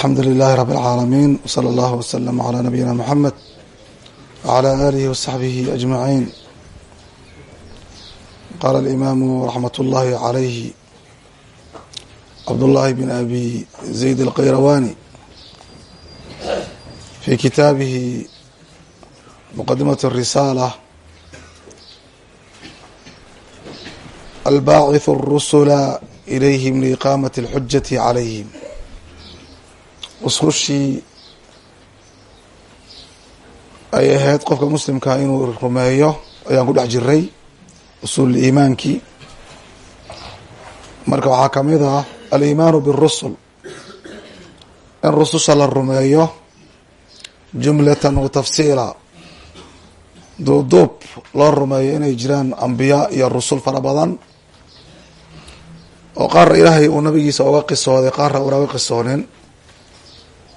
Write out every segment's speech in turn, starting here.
alxamdu lilahi rab اlcaalamiin wslى اllah wslm عlى nabiyina mxamed wعlى alihi wsaxbihi ajmaciin qala alimaamu raxmat اllahi عalayhi cabdullahi bn abi zayd alqayrawani fi kitaabihi muqadimaة الrisaala albaaciث الrusula ilayhim liiqaamaة اlxujaةi calayhim usushii ay ahayd qofka muslimkaa inuu rumeeyo ayaan ku dhex jiray usul iimaankii marka waxaa ka mid ah aliimaanu birusul in rususha la rumeeyo jumlatan wa tafsiila duubduub loo rumeeyo inay jiraan ambiyaa iyo rusul fara badan oo qaarna ilaahay uu nabigiisa uga qisooday qaarna unaga qisoonin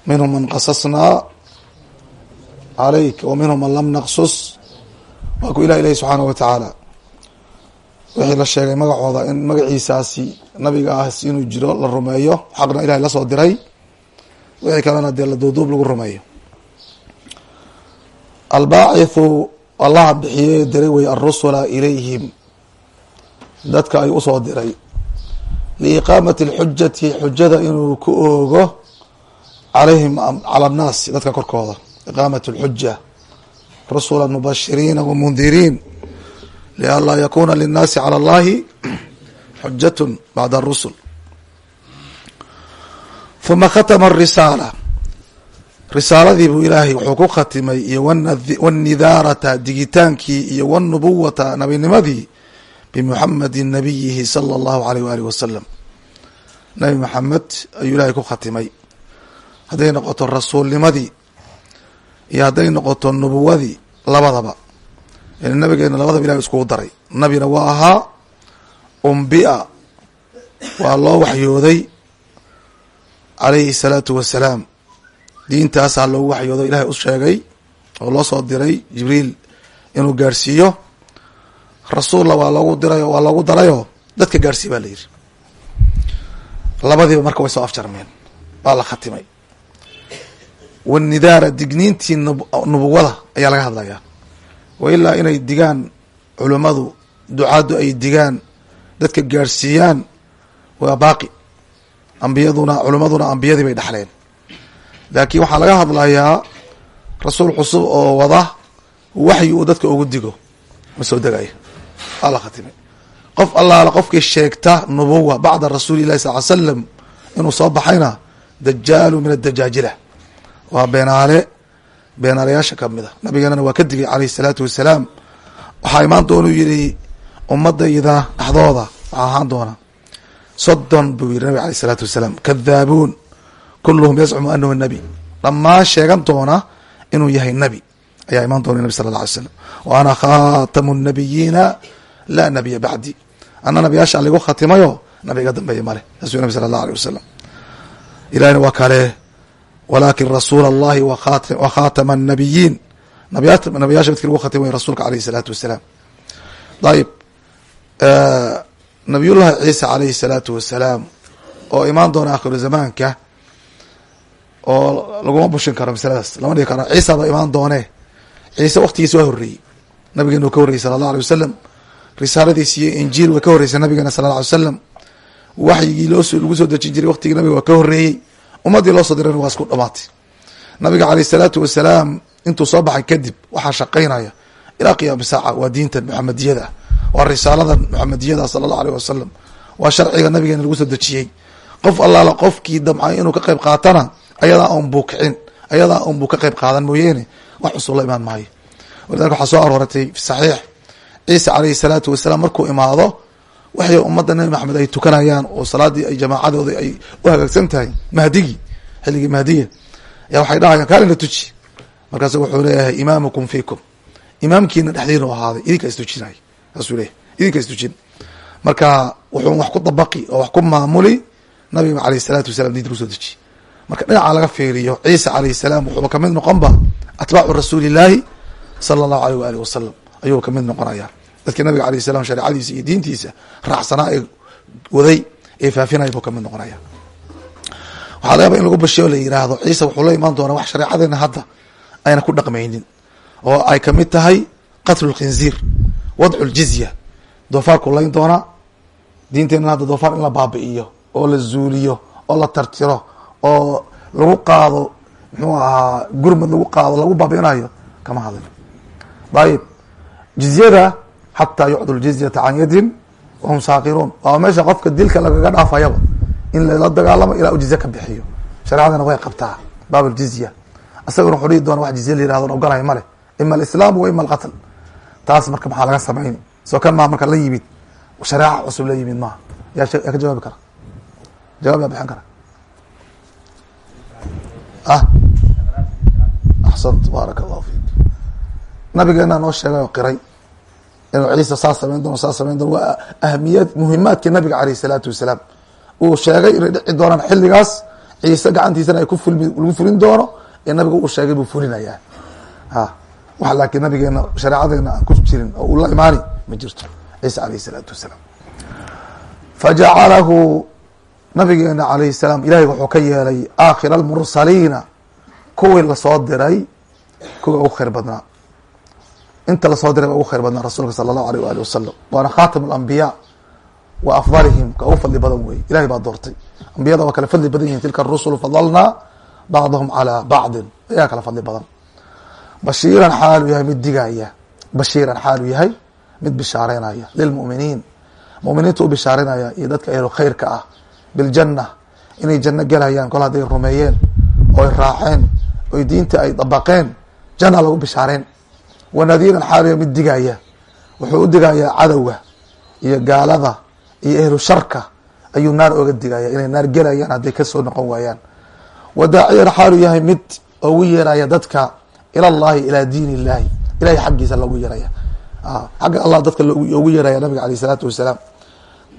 minhum man qasasnaa calayk wa minhum man lam naqsus. Waa ku ilah ilahi subxaanahu wa tacaala wixii la sheegay magacooda in magaciisaasi nabiga ahs inuu jiro la rumeeyo xaqna ilahay la soo diray. Wixii kalena dee la duuduub lagu rumeeyo. Albaacithu allaha bixiyey diray wey arusula ilayhim. Dadka ay u soo diray. Liiqaamati alxujati xujada inuu ku oogo calayhim cala annaasi dadka korkooda iqaamat alxuja rusula mubashiriina wamundiriin lianlaa yakuna linnaasi cala allahi xujatun bacda arusul huma khatama arisaala risaaladii buu ilaahay wuxuu ku khatimay iyo wanidaarata digitaankii iyo wnubuwata nabinimadii bimuxamedi nabiyihi sala allahu alayh waalih wasalam nabi maxamed ayuu ilaahay ku khatimay hadday noqoto rasuulnimadii iyo hadday noqoto nubuwadii labadaba. Yani nabigeena labadaba ilahay iskugu daray. Nabina waa ahaa umbia waa loo waxyooday calayhi salaatu wasalaam diintaasaa loogu waxyoodo ilahay u sheegay oo loo soo diray jibriil inuu gaarhsiiyo rasuulla waa loogu diray waa loogu darayoo dadka gaarhsiiy baa la yidhi. Labadiiba marka way soo afjarmeen. Waa la khatimay wanidaara digniintii nubuwada ayaa laga hadlayaa. Wa ilaa inay digaan culummadu ducaaddu ay digaan dadka gaarhsiiyaan waa baaqi. Ambiyaduna culimmaduna ambiyadii bay dhexleen laakiin waxaa laga hadlayaa rasuul cusub oo wada waxyi uu dadka ugu digo. Ma soo degayo waa la khatimay qof allaala qofkii sheegta nubuwa bacda rasuuli illahi sal ly slam inuu soo baxayna dajaalu min adajaajila waa beenaale beenaalayaasha ka mid a nabigeenana waa ka digay calayhi salaatu wasalaam. Waxaa imaan doona u ummadayda dhexdooda waxaa ahaan doona. Soddon buu yihi nabig alayh isalaatu wasalaam. Kadaabuun kulluhum yazcumu anahu nabi. Dhammaan sheegan doona inuu yahay nabi ayaa imaan doona nabi sala alla alay slam wa ana khatamu nabiyiina laa nabiya bacdi. Ana nabiyaasha aligu khatimayo nabiga dambeeya male saasuu nabi sala allah alيh wasalam ilahina waa kale walakin rasuula allahi wa khatama الnabiyiin nabiyaasha midki lagu khatimay rasuulka alayh الsalaatu wasalaam ayib nabiyullahi ciisa alayhi الsalaatu wasalaam oo imaan doona akhiru zamaanka oo laguma bushin karo masaladaas lama dhigi karo ciisa ba imaan doone ciise waktigiisa waa horreeyey nabigeena uu ka horreyey sala allah alay wasalam risaaladiisi iyo injiil way ka horreysay nabigeena sala alla alay wasalam waxyigii loo lagu soo dejin jiray waktigii nabiga waa ka horreeyey ummaddii loo soo dirayna waa isku dhamaatay nabiga caleyh salaatu wasalaam intuu soo baxay kadib waxaa shaqaynaya ilaa qiyaami saaca waa diintan muxamadiyada waa risaaladan muxamadiyada sala allahu aleyh wasalam waa sharciga nabigeena lagu soo dejiyey. Qof allaala qofkii damcay inuu ka qayb qaatana ayadaa un buu kicin ayadaa un buu ka qayb qaadan mooyeene wax cusub la imaan maayo. Walidalika waxaa soo arooratay fi saxiix ciisa caleyhi salaatu wasalaam markuu imaado waxay ummadda nabi maxamed ay tukanayaan oo salaadii ay jamaacadooda ay u hagaagsan tahay. Mahdigii xilligii mahdiya ayaa waxay dhahayaan kaalina tuji. Markaasu wuxuu leeyahay imaamukum fiikum. Imaamkiina dhexdiina ahaaday idinkaa istujinay saasuu leeyahay idinkaa istujin marka wuxuu wax ku dabaqi oo wax ku maamuli nabiga aleyh salaatu wasalam diinta ku soo dejiye marka dhinaca laga fiiriyo ciisa alayh salaam wuxuuba ka mid noqonba atbaacu rasuuli illaahi sala allahu aleyh waali wasalam ayuu ka mid noqonaya dadkii nabiga alayh salam shareecadiisa iyo diintiisa raacsanaa ee waday ee faafinaya buu ka mid noqonaya. Waxaa lagaba in lagu bashiyo la yiraahdo ciise wuxuu la imaan doonaa wax shareecadeena hadda ayna ku dhaqmaynin oo ay ka mid tahay qatlu lkhinziir wadcu ljizya doofaarku layn doonaa diinteena hadda doofaar in la baabi'iyo oo la zuuliyo oo la tartiro oo lagu qaado muxuu ahaa gurmad lagu qaado lagu baabi'inayo kama hadlin. Ayib jizyada xataa yucdu ljizyata can yadin wahum saakiruun waa meesha qofka dilka lagaga dhaafayaba in lala dagaalamo ilaa u jizye ka bixiyo shareecadana way qabtaa baab ljizya isaguna wuxuu dhihi doona wax jizye la yiraahdo ogolay male ima alislaam wa ima alqatl taas marka maxaa laga samayn soo kan maa marka la yimid shareeca cusub la yimid maaha yaa yaa ka jawaabi kara jawaab yaa bixin kara ah axsant baaraka allahu fiik nabigeena noo sheegay oo qiray inuu ciisa saa samayn doono saa samayn doono. Waa ahamiyad muhimaadkii nabiga caleyh isalaatu wasalaam. Uu sheegay inay dhici doonaan xilligaas ciise gacantiisana ay ku fulmi lagu fulin doono ee nabiga uu sheegay buu fulinayaa a wax laakiin nabigeena shareecadeena aan ku jirin oo uu la imaani ma jirto. Ciise aleyh isalaatu wasalaam. Fajacalahu nabigeena alayh salaam ilahay wuxuu ka yeelay aakhira almursaliina. Kuwii la soo diray kuwa ugu khayr badnaa inta la soo diray ba ugu khayr badnaa rasuulka sala allahu aleyh waali wasalam waana khatam alambiyaa wa afdalihim ka ugu fadli badan wey ilahay baa doortay. Ambiyada waa kala fadli badan yihiin tilka arusulu fadalnaa bacdahum calaa bacdin ayaa kala fadli badan. Bashiiran xaaluu yahay mid digaya bashiiran xaaluu yahay mid bishaareynaya lilmuminiin muminiinta u bishaarinaya iyo dadka ehlu khayrka ah. Biljana inay janno gelayaan. Kol hadday rumeeyeen oy raaceen oy diinta ay dabaqeen janna lagu bishaareen wanadiiran xaaliya mid digaya. Wuxuu u digayaa cadowga iyo gaalada iyo ehlu sharka ayuu naar oga digaya inay naar gelayaan hadday ka soo noqon waayaan. Wadaaciyan xaaluu yahay mid ugu yeeraya dadka ila llahi ilaa diin illahi ilahay xaggiisa loogu yeeraya. Xagga allah dadka ugu yeeraya nabiga aleyh isalaatu wasalaam.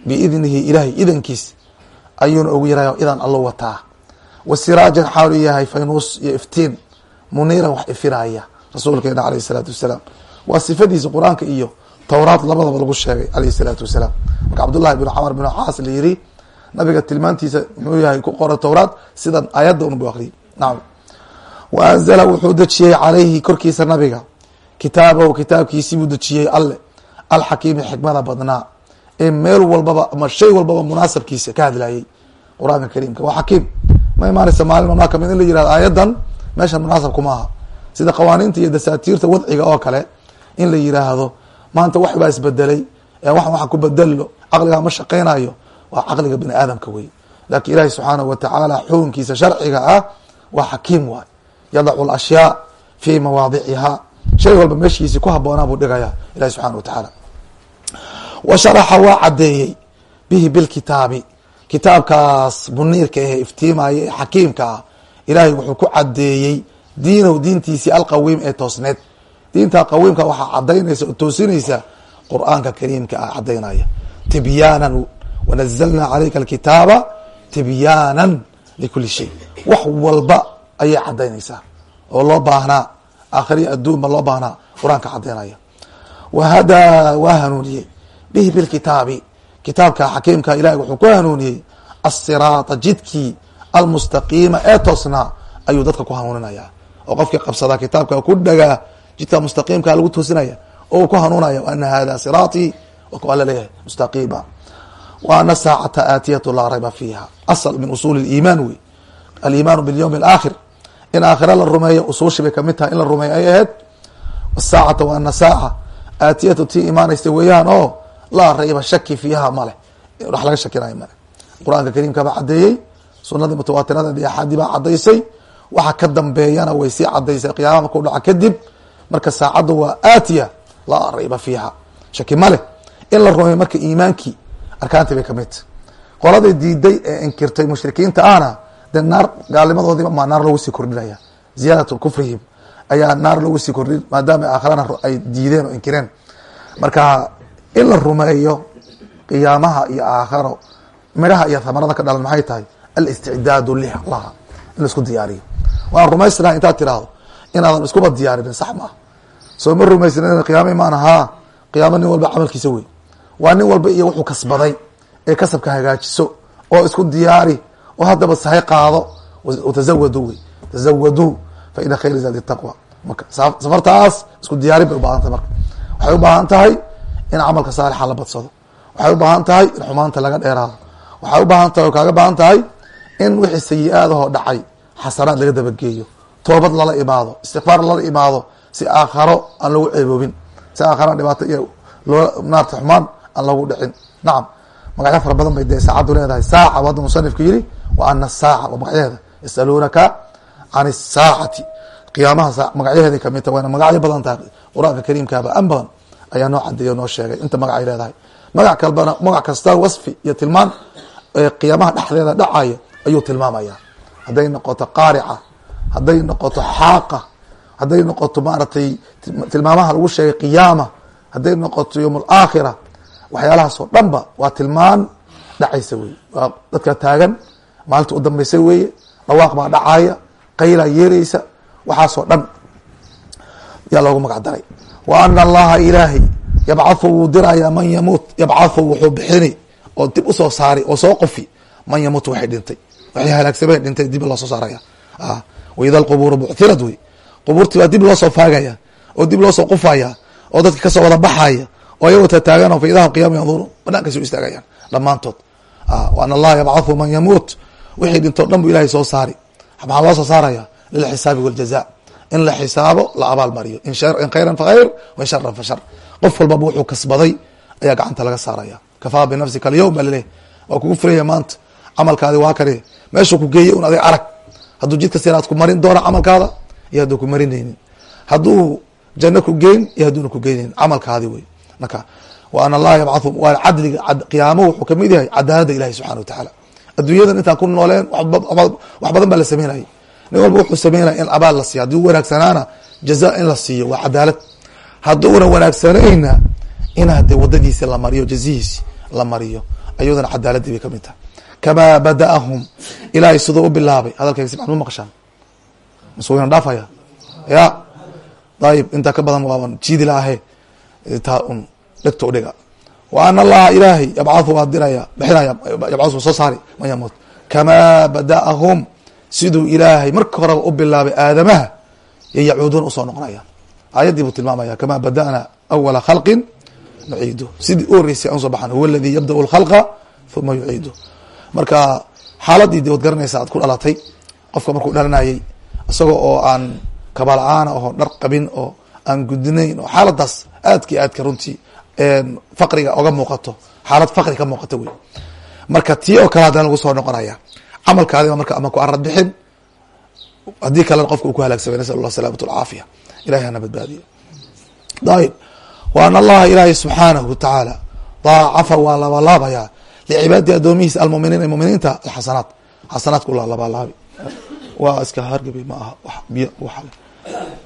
Biidnihi ilahay idankiis ayuuna ugu yaraya idan allo wataa. Wa siraajan xaalu yahay faynuus iyo iftiin. Muniiran wax ifinaya rasuulkeena aleyh isalaatu wasalaam. Waa sifadiisa qur'aanka iyo towraad labadaba lagu sheegay aleyh isalaatu wasalaam. Marka cabdullahi bn camar bn caas la yiri nabiga tilmaantiisa muxuu yahay ku qora towraad sidan aayadda un bu akriyay nacam wa anzala wuxuu dejiyey calayhi korkiisa nabiga. Kitaabahu kitaabkiisii buu dejiyey alle. Alxakiimi xikmada badnaa. Ee meel walbaba ama shay walbaba munaasabkiisa ka hadlayay qur'aanka kariimka. Waa xakiim. Ma imaanaysa maalin malmaa ka mid in la yiraahdo aayadan meeshan munaasabku maaha sida qawaaniinta iyo dasaatiirta wadciga oo kale in la yiraahdo. Maanta wax baa isbedelay ee wax waxa ku bedelo caqligaa ma shaqeynayo waa caqliga bini aadamka wey laakiin ilahi subxaanahu watacaala xukunkiisa sharciga ah waa xakiim waay. Yadacu lashyaa fi mawaadiciha shay walba meeshiisi ku haboonaa buu dhigaya ilahi subxana watacaala wa sharaxa waa caddeeyey bihi bilkitaabi kitaabkaas muniirka ahe iftiimaya ee xakiimka ah. Ilaahay wuxuu ku caddeeyey diinahu diintiisii alqawiim ee toosneed. Diinta qawiimka waxaa cadaynaysa oo toosinaysa qur'aanka kariimka ah cadaynaya tibyaanan wanazalna calayka alkitaaba tibyaanan likuli shay. Wax walba ayay cadaynaysaa oo loo baahnaa aakhiriya adduunba loo baahnaa qur'aanka cadaynaya wahadaa waa hanuuniyey. Bihi bilkitaabi kitaabka xakiimka ilahi wuxuu ku hanuuniyey asiraata jidkii almustaqiima ee toosnaa ayuu dadka ku hanuuninaya oo qofkii qabsadaa kitaabka ku dhagaa jidka mustaqiimka lagu toosinaya oo ku hanuunaya ana hada siraatii waa la leeyahay mustaqiima wa ana saacata aatiyatu laa rayba fiiha. Asl min usuuli iimaan wey aliimaanu bilyowmi alaakhir. In aakhira la rumeeyo usuushi bay ka mid tahay in la rumeeyo ay ahayd. Saacata wa ana saaca aatiyatu tii imaanaysa weeyaan oo laa rayba shaki fiiha male wax laga shakinayo male qur'aanka kariimka baa cadeeyey sunadii mutawaatirada iyo axaadii baa cadaysay waxa ka dambeeyana way sii cadaysay qiyaama markuu dhaco kadib marka saacaddu waa aatiya laa rayba fiiha. Shaki maleh in la rumeeyo marka iimaankii arkaantii bay ka mid tahy qoladay diiday ee inkirtay mushrikiinta ahna dee naar gaalnimadoodiiba maa naar loogu sii kordhinaya. Ziyaadat kufrihim ayaa naar loogu sii kordhin maadaama aakhirana ay diideen oo inkireen. Marka in la rumeeyo qiyaamaha iyo aakharo midhaha iyo hamarada ka dhalan maxay tahay? Alisticdaadu lilaha in la isku diyaariyo waan rumaysnaha intaad tiraahdo. Inaadan iskuba diyaarinin sax maaha soo ma rumaysnin qiyaama imaana haa qiyaamo nin walba camalkiisa wey waa nin walba iyo wuxuu kasbaday ee kasabka hagaajiso oo isku diyaari oo haddaba sahay qaado. Watazawadu wey. Tazawaduu fa ina khayra zaadi taqwa. Marka safartaas isku diyaarin bay ubaahan tahay marka. Waxay ubaahan tahay in camalka saalixa la badsado. Waxay ubaahan tahay in xumaanta laga dheeraado. Waxay ubaahan tahay oo kaaga baahan tahay in wixii sayi-aadahoo dhacay xasanaad laga dabageeyo. Toobad lala imaado istikfaar lala imaado si aakharo aan lagu ceeboobin si aakhara dhibaato iyo naarta xumaan aan lagu dhicin. Nacam magacyo fara badan bay dee saacaddu leedahay. Saaca wadda musanifku yiri wa ana saaca waa magacyaheeda yasaluunaka can isaacati qiyaamaha magacyaheeday ka mid tahay wayna magacyo badan tahay. Qur'aanka kariimkaaba an badan ayaa noo cadeeyo noo sheegay. Inta magacay leedahay. Magac kalbana magac kasta wasfi iyo tilmaan qiyaamaha dhexdeeda dhacaya ayuu tilmaamaya hadday noqoto qaarica hadday noqoto xaaqa hadday noqoto maaragtay tilmaamaha lagu sheegay qiyaama hadday noqoto yowm alaakhira waxyaalahaasoo dhan ba waa tilmaan dhacaysa wey waa dadka taagan maalinta u dambaysa weeye dhawaaq baa dhacaya qaylaa yeeraysa waxaasoo dhan yaa loogu magac daray. Wa ana allaha ilaahay yabcathu wuu diraya man yamuut yabcathu wuxuu bixini oo dib u soo saari oo soo qofi man yamuut waxay dhintay waxay halaagsameen dhintay dib loo soo saaraya. Waida alqubuuru bucthirad wey. Qubuurtii baa dib loo soo faagaya oo dib loo soo qufaya oo dadki ka soo wada baxaya oo ayagoo tataagan fa idahum qiyama yanduruun banaankaas u istaagayaan dhammaantood. Wa ana allaha yabcathu man yamuut. Wixii dhintoo dhan bu ilahay soo saari. Maxaa loo soo saaraya lilxisaabi waljaza in la xisaabo la abaal mariyo in khayran fa khayr wain sharan fa shar qof walbaba wuxuu kasbaday ayaa gacanta laga saaraya. Kafaa binafsika alyowm baa laleeyahy waa kugu filaya maanta camalkaadi waa kane meeshuu ku geeyey un adig arag. Hadduu jidka siraad ku marin doona camalkaada iyo hadduu ku marinaynin. Hadduu janno ku geyn iyo hadduuna ku geynaynin camalkaadi wey marka wa ana allaha yabcathu waa cadliga qiyaamo wuxuu ka mid yahay cadaaladda ilahi subxana wa tacaala. Adduunyadan intaan ku nooleen wax badan baa la sameynayay. Nin walba wuxuu sameynaya in abaal la siiyo. Haddii wanaagsanaana jaza in la siiyo waa cadaalad. Hadduuna wanaagsanayna in hadee wadadiisi la mariyo jazihiisi la mariyo ayadana cadaaladii bay ka mid tahay kamaa bada'ahum ilaahay siduu u bilaabay hadalkayga si ma maqashaan masuuliyan dhaafaya ya dayib intaa ka badan waaban jiidi laahe taa un dhegta udhiga wa ana allaha ilaahay yabcathu waa diraya bixinaya yabcathu soo saari man kamaa bada'ahum siduu ilaahay marka horeba u bilaabay aadamaha yo yacuuduun u soo noqonaya aayaddii buu tilmaamaya kamaa bada'na awala khalqin nuciidu sidii u horeysay aan soo baxan huwa aladii yabda'u lkhalqa uma yuciidu marka xaaladii de wad garanaysa aad ku dhalatay qofka markuu dhalanayay isagoo oo aan kabala-aana oo dhar qabin oo aan gudnayn oo xaaladaas aadki aadka runtii faqriga oga muuqato xaalad faqri ka muuqato wey marka tii oo kale haddana lagu soo noqonaya camalkaadiba marka ama ku arad haddii kalena qofka uu ku halaagsamay nasal allah salaamatu alcaafiya ilahay hana badbaadiyo. Ayib wa allaha ilaahay subxaanahu watacaala daacafa waa labalaabaya licibaadi addoomihiisa almuminiin ee muminiinta alxasanaat xasanaadku la labalaabi waa iska hargabi ma aha w biyo waa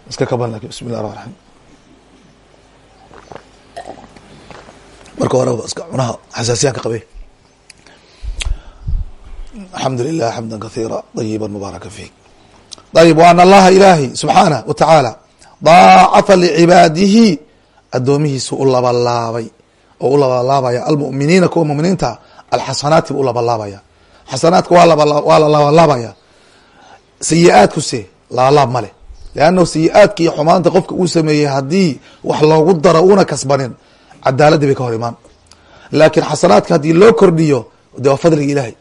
iska kaban laakiin bismi llah ramaan raxiim marka horeba iska cunaha xasaasiyaanka qabe alxamdu lilah xamda kahiira ayiba mubaaraka fiih ayib wa ana allaha ilaahi subxaanah wa tacaala daacafa licibaadihi addoomihiisu u labalaabay oo u labalaabaya almuminiina kuwa muminiinta alxasanaati bu u labalaabaya. Xasanaadka waa waa la labalaabaya. Sayi-aadkuse labalaab ma leh. Leannahu sayi-aadka iyo xumaanta qofka uu sameeyey haddii wax loogu daro una kasbanin cadaaladii bay ka hor imaan. Laakiin xasanaadka haddii loo kordhiyo de waa fadliga ilahay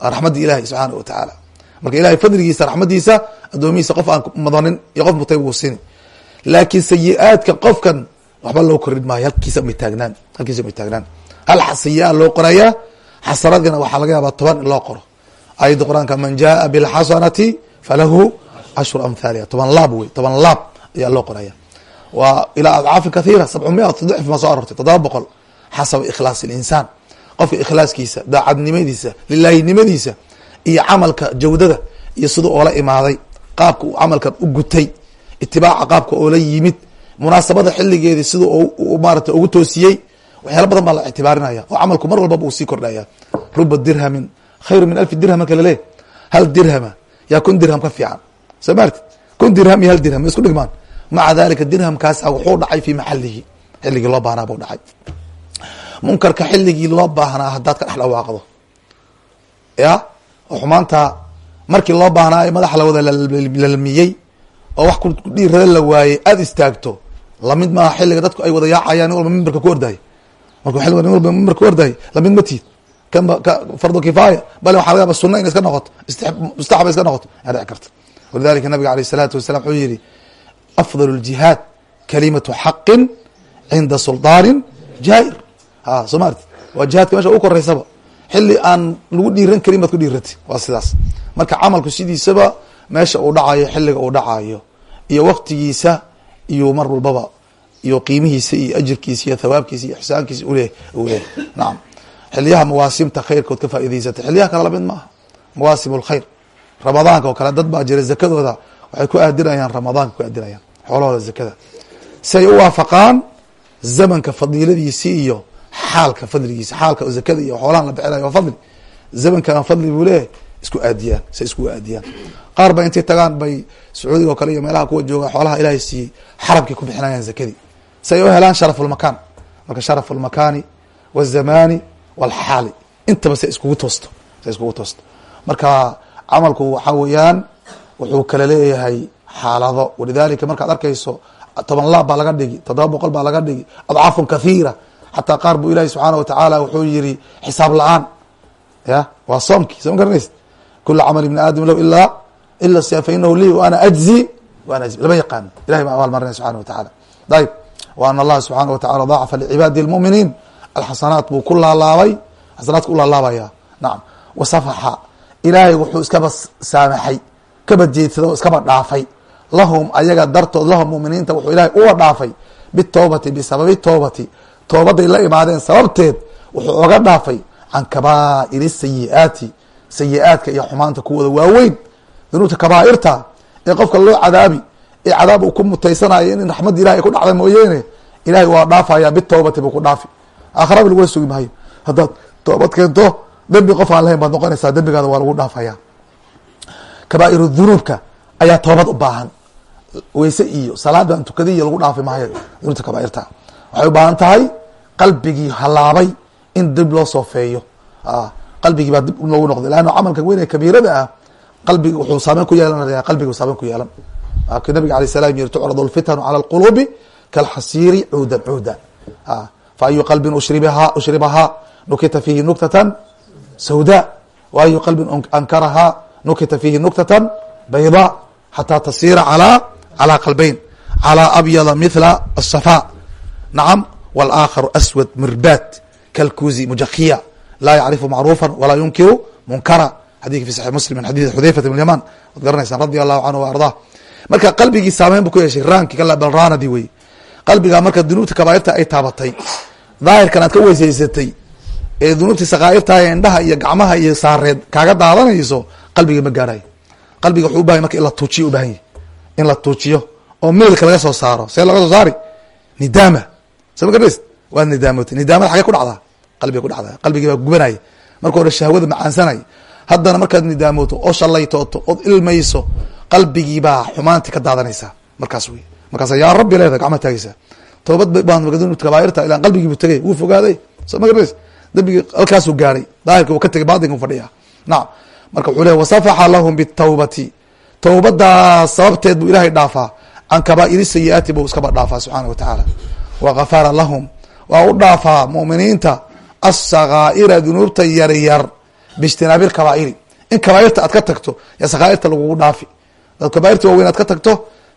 waa raxmadda ilahi subxaana wa tacaala marka ilahay fadligiisa raxmadiisa addoomihiisa qof aan mudanin iyo qof mutay wuu sini laakiin sayi-aadka qofkan waxba loo kordhin maayo halkiisa may taagnaan halkiisa may taagnaan hal sayi-a loo qorayaa xasanaadkana waxaa laga yaabaa toban in loo qoro. Ayadda qur'aanka man jaaa bilxasanati falahu cashru amhaaliha toban laab wey toban laab ayaa loo qoraya. Waa ilaa adcaafin kathiira sabcu mia dicf ma soo arortay toddoba boqol. Xasaba ikhlaas ilinsaan qofka ikhlaaskiisa daacadnimadiisa lilaahinimadiisa iyo camalka jawdada iyo siduu oola imaaday qaabka uu camalkan u gutay itibaaca qaabka oola yimid munaasabada xiligeedii siduu maarata ugu toosiyey waxyaala badan baa la ictibaarinaya oo camalku mar walbaba uu sii kordhaya ruba dirhamin khayru min alfi dirham marka laleeyahy hal dirhama yaa kun dirham ka fiican. Soo maarti kun dirham iyo hal dirham ma isku dhigmaan maca dalika dirhamkaasa wuxuu dhacay fi maxalihi xiligii loo baahnaa buu dhacay. Munkarka xiligii loo baahnaa haddaad ka dhex dhawaaqdo. Ya oo xumaanta markii loo baahnaayo madaxa la wada lalmiyey oo wax ku dhiirada la waayey aada istaagto la mid maaha xilliga dadku ay wada yaacayaan nin walba mimbarka ku ordahay marka xilliga nin walba marku ordahay iyo waktigiisa iyo mar walbaba iyo qiimihiisa iyo ajirkiisa iyo thawaabkiisa iyo ixsaankiisa ule ulehay nacam xiliyaha mawaasimta khayrkood ka faa'idaysatay xiliyaha kale la mid maaha. Mawaasim اlkhayr ramadaanka oo kale dad baa jira zakadooda. Waxay ku aadinayaan ramadaanka ku aadinayaan xoolahooda zakada. Si ay u waafaqaan zamanka fadiiladiisi iyo xaalka fadligiisa. Xaalka zakada iyo xoolahan la bixinayo waa fadli. Zamankana fadli buu leeyahy isku aadiyaan. Say isku aadiyaan. Qaar ba intay tagaan bay sacuudiga oo kale iyo meelaha kuwa jooga xoolaha ilaahay siiyey xarabkay ku bixinayaan zakadii si ay u helaan sharaf lmakaan marka sharaf lmakaani wazamani walxaali intaba say iskugu toosto say iskugu toosto. Marka camalku waxaa weeyaan wuxuu kala leeyahay xaalado. Walidalika markaad arkayso toban laab baa laga dhigi toddoba boqol baa laga dhigi adcaafun kathiira. Xataa qaar buu ilahi subxaana watacaala wuxuu yihi xisaab la'aan. Ya waa soomkii soo garanaysa kula camal ibni aadam lahu ilaa ila siyam fa inahu lii wa ana ajzi wa ana ajzi. Lama yaqaano ilahay baa abaal subxana watacaala dayib. wa ana allaha subxaana watacala daacafa licibaadi lmuminiin alxasanaat buu ku laalaabay xasanaadka u laalaabaya nacam wasafaxa ilaahay wuxuu iskaba saamaxay kaba jeedsada o iskaba dhaafay lahum ayaga dartood lahum muminiinta wuxuu ilahay uga dhaafay bitowbati bisababi towbati toobaday la imaadeen sababteed wuxuu oga dhaafay can kabaa'iri sayi'aati sayi-aadka iyo xumaanta kuwooda waaweyn dunuubta kabaa'irta ee qofka loo cadaabi ee cadaab uu ku mutaysanayo in raxmadda ilahay ay ku dhacda mooyeene ilahay waa dhaafaya bitowbati buu ku dhaafi. Aakhiraba lagula sugi maayo haddaad toobad keento dembi qof aan lahayn baad noqonaysaa dembigaada waa lagu dhaafaya. Kabaa'iru dunuubka ayaa toobad u baahan. Weyse iyo salaadan tukada iyo lagu dhaafi maayo dunuubta kabaairta. Waxay u baahan tahay qalbigii halaabay in dib loo soofeeyo qalbigii baa dib loogu noqday. Leanna camalka weyn ee kabiirada ah qalbiga wuxuu saameyn ku yeelanaya qalbiga saameyn ku yeelan Ah, k nabig alay slam yiri tucrad lfitanu cala lqulubi kalxasiiri cuudan cuuda ah, faayu qalbin ushribha ushribahaa nukita fiihi nuktatan sawda waayu qalbin ankarahaa nukita fiihi nuktatan bayda xataa tasira alaa calaa qalbayn calaa abyada mila asafa nacam walaakharu aswad mirbat kalkuzi mujakiya laa yacrifu macruufa walaa yunkiru munkara. Xadika fi saxix muslim min xadiid xudayfat bn yaman waad garanaysaan radi allahu canhu ardaa marka qalbigii saameyn bu ku yeeshay balraanadi wey qalbigaa marka dunuubta kabaairta ay taabatay daahirkan aad ka weysaysatay ee dunuubtii sakaairtahay indhaha iyo gacmaha iyo saareed kaaga daadanayso qalbiga ma gaarayo qalbiga wuxuu ubahay marka in la tuujiyo ubahan yahy in la tuujiyo oo meelka laga soo saaro see laga soo saari. Nidaama. Soo ma garanays waad nidaamotay nidaamada xagee ku dhacdaa? Qalbiga ku dhacdaa. Qalbigii baa gubanaya marka hore shahwada macaansanaya haddana markaad nidaamooto oo shalaytooto ood ilmayso qalbigii baa xumaanti ka daadanaysaa markaas wey markaasa yaa rabbi leeda gacma taagaysaa toobad kabaairta ilaan qalbigiibu tegay wuu fogaaday. Soo ma garanays? Dambigii halkaasuu gaaray. Daahirka uu ka tegay baatinka u fadhiya nacam marka wuxuu ley wasafaxa lahum bitawbati towbadaas sababteed buu ilahay dhaafaa. Can kabaa'iri sayi-aati buu iskaba dhaafaa subxaana wa tacaala wa gafara lahum. Waa u dhaafaa mu'miniinta asakaa'ira dunuubta yaryar. Biijtinaabi lkabaa'iri in kabaairta aad ka tagto ya sakaairta lagugu dhaafi dad kabaairta waaweyn aad ka tagto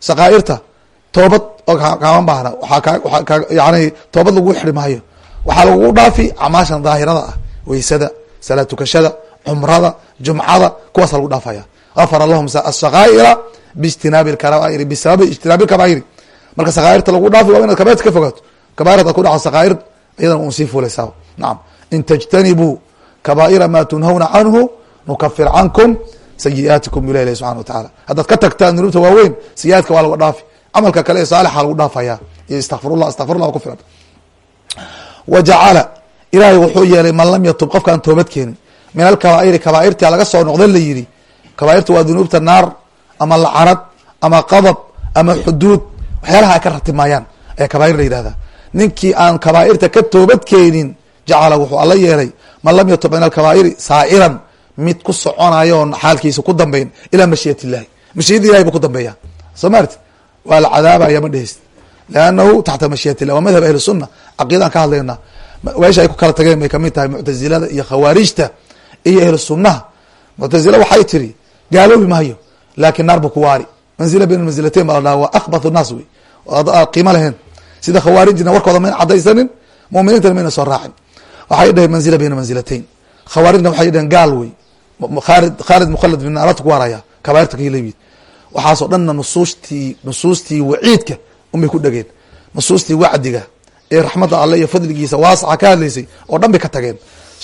sakaairta toobad oo kaama baahna yani toobad lagugu xiri maayo. Waxaa lagugu dhaafi acmaashan daahirada ah weysada salaad tukashada cumrada jumcada kuwaasa lagu dhaafaya. Afara lahum asakaa'ira biijtinaabi kabaa'iri bisababi ijtinaabi kabaa'iri. Marka sakaairta lagu dhaafi waa inaad kabairta ka fogaato. Kabair hadaad ku dhaco sakaair iyadana un sii fulaysaa nacam in tajtanibuu kabaa'ira ma tunhawna canhu nukafir cankum sayi'aatikum bu ilah ilahi subxana wa tacaala haddaad ka tagtaan dunuubta waaweyn sayi-aadka waa lagu dhaafi. Camalka kale ee saalixa lagu dhaafaya iyo istakfirullah astakfirullah ku filan. Wa jacala ilaahay wuxuu yeelay man lam yatub qofkaan toobad keenin. Min alkabaa'iri kabaa'irtia laga soo noqda la yidhi kabaa'irta waa dunuubta naar ama lacanad ama qadab ama xuduud. Waxyaalaha ay ka ratimaayaan ayaa kabaa'ir la yidhahdaa ninkii aan kabaa'irta ka toobad keenin jacala wuxuu alla yeelay man lam yatub min alkabaa'iri saa'iran mid ku soconayo oon xaalkiisa ku dambayn ilaa mashiyat illahi mashiyada ilahi buu ku dambeeya soo maarti waa la cadaabaya ma dheheyst leannahu taxta mashiyat illah waa madhab ahli sunna caqiidaan ka hadlayna meesha ay ku kala tageen bay ka mid tahay muctazilada iyo khawaarijta iyo ahlu sunnaha muctazila waxay tiri gaaloobi maayo laakin naar buu ku waari. Manzila bayn manzilateyn baa la dhaha waa akbath naas wey. Qiimo lahayn sida khawaarijina warkooda mayna cadaysanin muminiintana mayna soo raacin. Waxay dhaheen manzila bayna manzilateyn. Khawaarijna waxay dhaheen gaal wey khaalid mukhalad fi naarta ku waaraya kabairta kalayimid waxaasoo dhanna nusuustii nusuustii waciidka unbay ku dhegeen nusuustii wacdiga ee raxmadda alle iyo fadligiisa waasaca ka hadlaysay oo dhan bay ka tageen.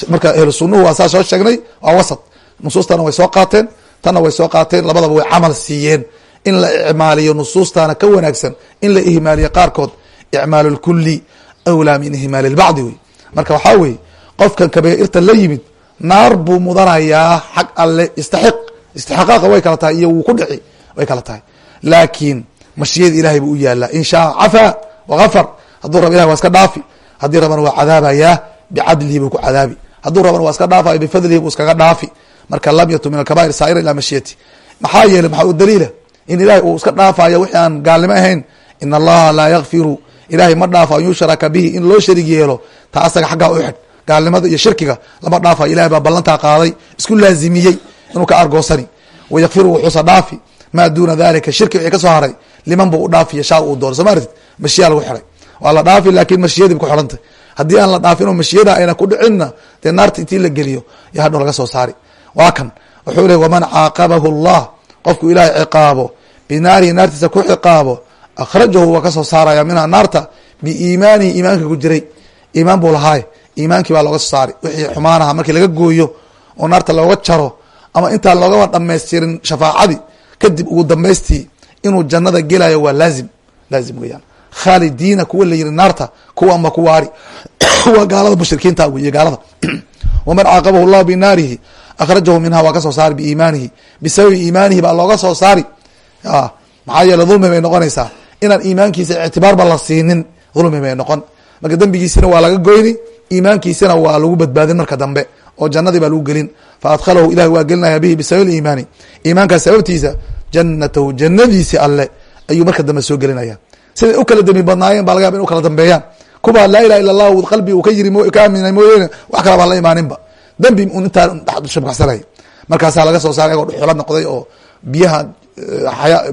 Marka ahlu sunnuhu waa saa soo sheegnay waa wasat. Nusuustana way soo qaateen tanna way soo qaateen labadaba way camal siiyeen. In la icmaaliyo nusuustana ka wanaagsan in la ihmaaliyo qaarkood icmaalu lkuli awlaa min ihmaali lbacdi wey. Marka waxaa weye qofkan kabairta la yimid naar buu mudanayaa xag alle istaxiq. Istixqaaqa way kala tahay iyo wuu ku dhici way kala tahay. Laakiin mashiyada ilahay buu u yaalaa in shaa cafaa wagafar hadduu raba ilahi waa iska dhaafi. Haddii rabana waa cadaabayaa bicadlihi buu ku cadaabi. Hadduu rabana waa iska dhaafayo bifadlihi buu iskaga dhaafi. Marka lam yatu min alkabair saaira ilaa mashiyati maxaa yeeley maxaa u daliila? In ilahay uu iska dhaafayo wixii aan gaalnimo ahayn. In allaha laa yakfiru ilahay ma dhaafo an yushraka bihi. In loo sharig yeelo taa asaga xaggaa u xidh gaalnimada iyo shirkiga lama dhaafayo ilahay baa ballantaa qaaday isku laazimiyey inuu ka argoosani. Wayakfiru wuxuusa dhaafi maa duuna dalika shirki wixii ka soo haray liman buu u dhaafiya shaa uu doono. Soo ma artid mashiyaa lagu xiray. Waa la dhaafi laakin mashiyadii ku xidhantay. Haddii aan la dhaafin oo mashiyada ayna ku dhicinna dee naarta intii la geliyo yo hadhow laga soo saari. Waa kan. Wuxuu lehy waman caaqabahu allah qofku ilaahay ciqaabo binaarihi naartiisa ku ciqaabo akhrajahu waa ka soo saaraya minha naarta biiimaanihi iimaanka ku jiray. Iimaan buu lahaaye iimaankii baa looga saari. Wixii xumaanaha markii laga gooyo oo naarta looga jaro ama intaan loogaba dhamaystirin shafaacadii kadib ugu dambaystii inuu jannada gelayo waa laazim. Laazim weyaan khaalidiina kuwa la yiri naarta kuwa ma ku waari waa gaalada mushrikiinta wey gaalada. Waman caaqabahu llahu binaarihi akhrajahu minha waa ka soo saari biiimaanihi bisababi iimaanihi baa looga soo saari. Maxaa yeele dulmi bay noqonaysaa. Inaan iimaankiisa ictibaarba la siinin dulmi bay noqon. Marka dembigiisina waa laga goyni iimaankiisina waa lagu badbaadin marka dambe oo jannadii baa lagu gelin. Fa adkhalahu ilahi waa gelinaya bihi bisababi iimaani. Iimaankaas sababtiisa jannatahu jannadiisi alle ayuu marka dambe soo gelinaya. Siday u kala dembi badnaayeen baa laga yaba in u kala dambeeyaan. Kuba laa ilaha illa allah qalbi uu ka yiri ka aaminay mooyeene wax kala baan la imaaninba. Dembi un intaa shabkacsanay markaasaa laga soo saaray agoo dhuxula noqday oo biyaha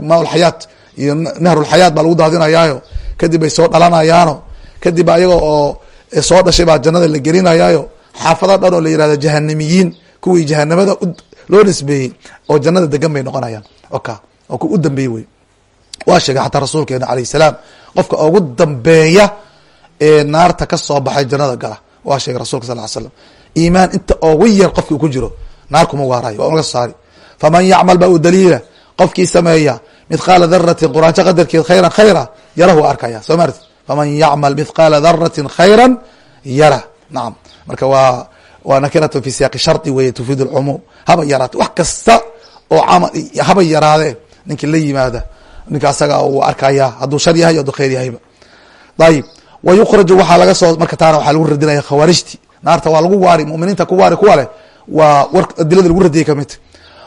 maalxayaat iyo nahrulxayaat baa lagu daadinayaayo. Kadib bay soo dhalanayaano kadib ayaga oo soo dhashay baa jannada la gelinayaayo. Xaafada dhan oo la yihahdo jahanamiyiin kuwii jahanamada loo nisbeeyey oo jannada degan bay noqonayaan. Oka oo ku u dambeeyey wey waa sheegay xataa rasuulkeena alayh salaam qofka ugu dambeeya ee naarta ka soo baxay jannada gala. Waa sheegay rasulka sal slam iimaan inta ugu yar qofki ku jiro naar kuma waarayo waa soo saari. Faman yacmal ba u daliila qofkii sameeya mithqaala daratin quraanjo qadarkeed khayran khayra yarah waa arkaya soo maarti faman yacmal mithqaala daratin khayra yara nacam marka waa waa nakiratu fi siyaaqi shardi weye tufiid lcumuum haba yaraate wax kasta oo haba yaraadee ninkii la yimaada ninka asaga uu arkaya hadduu shar yahay hadduu khayr yahayba ayib wa waxaa laga soo marka taana waxaa lagu radinaya khawaarijti naarta waa lagu waari muminiinta ku waari kuwa leh waa adilada lagu radiyay ka mid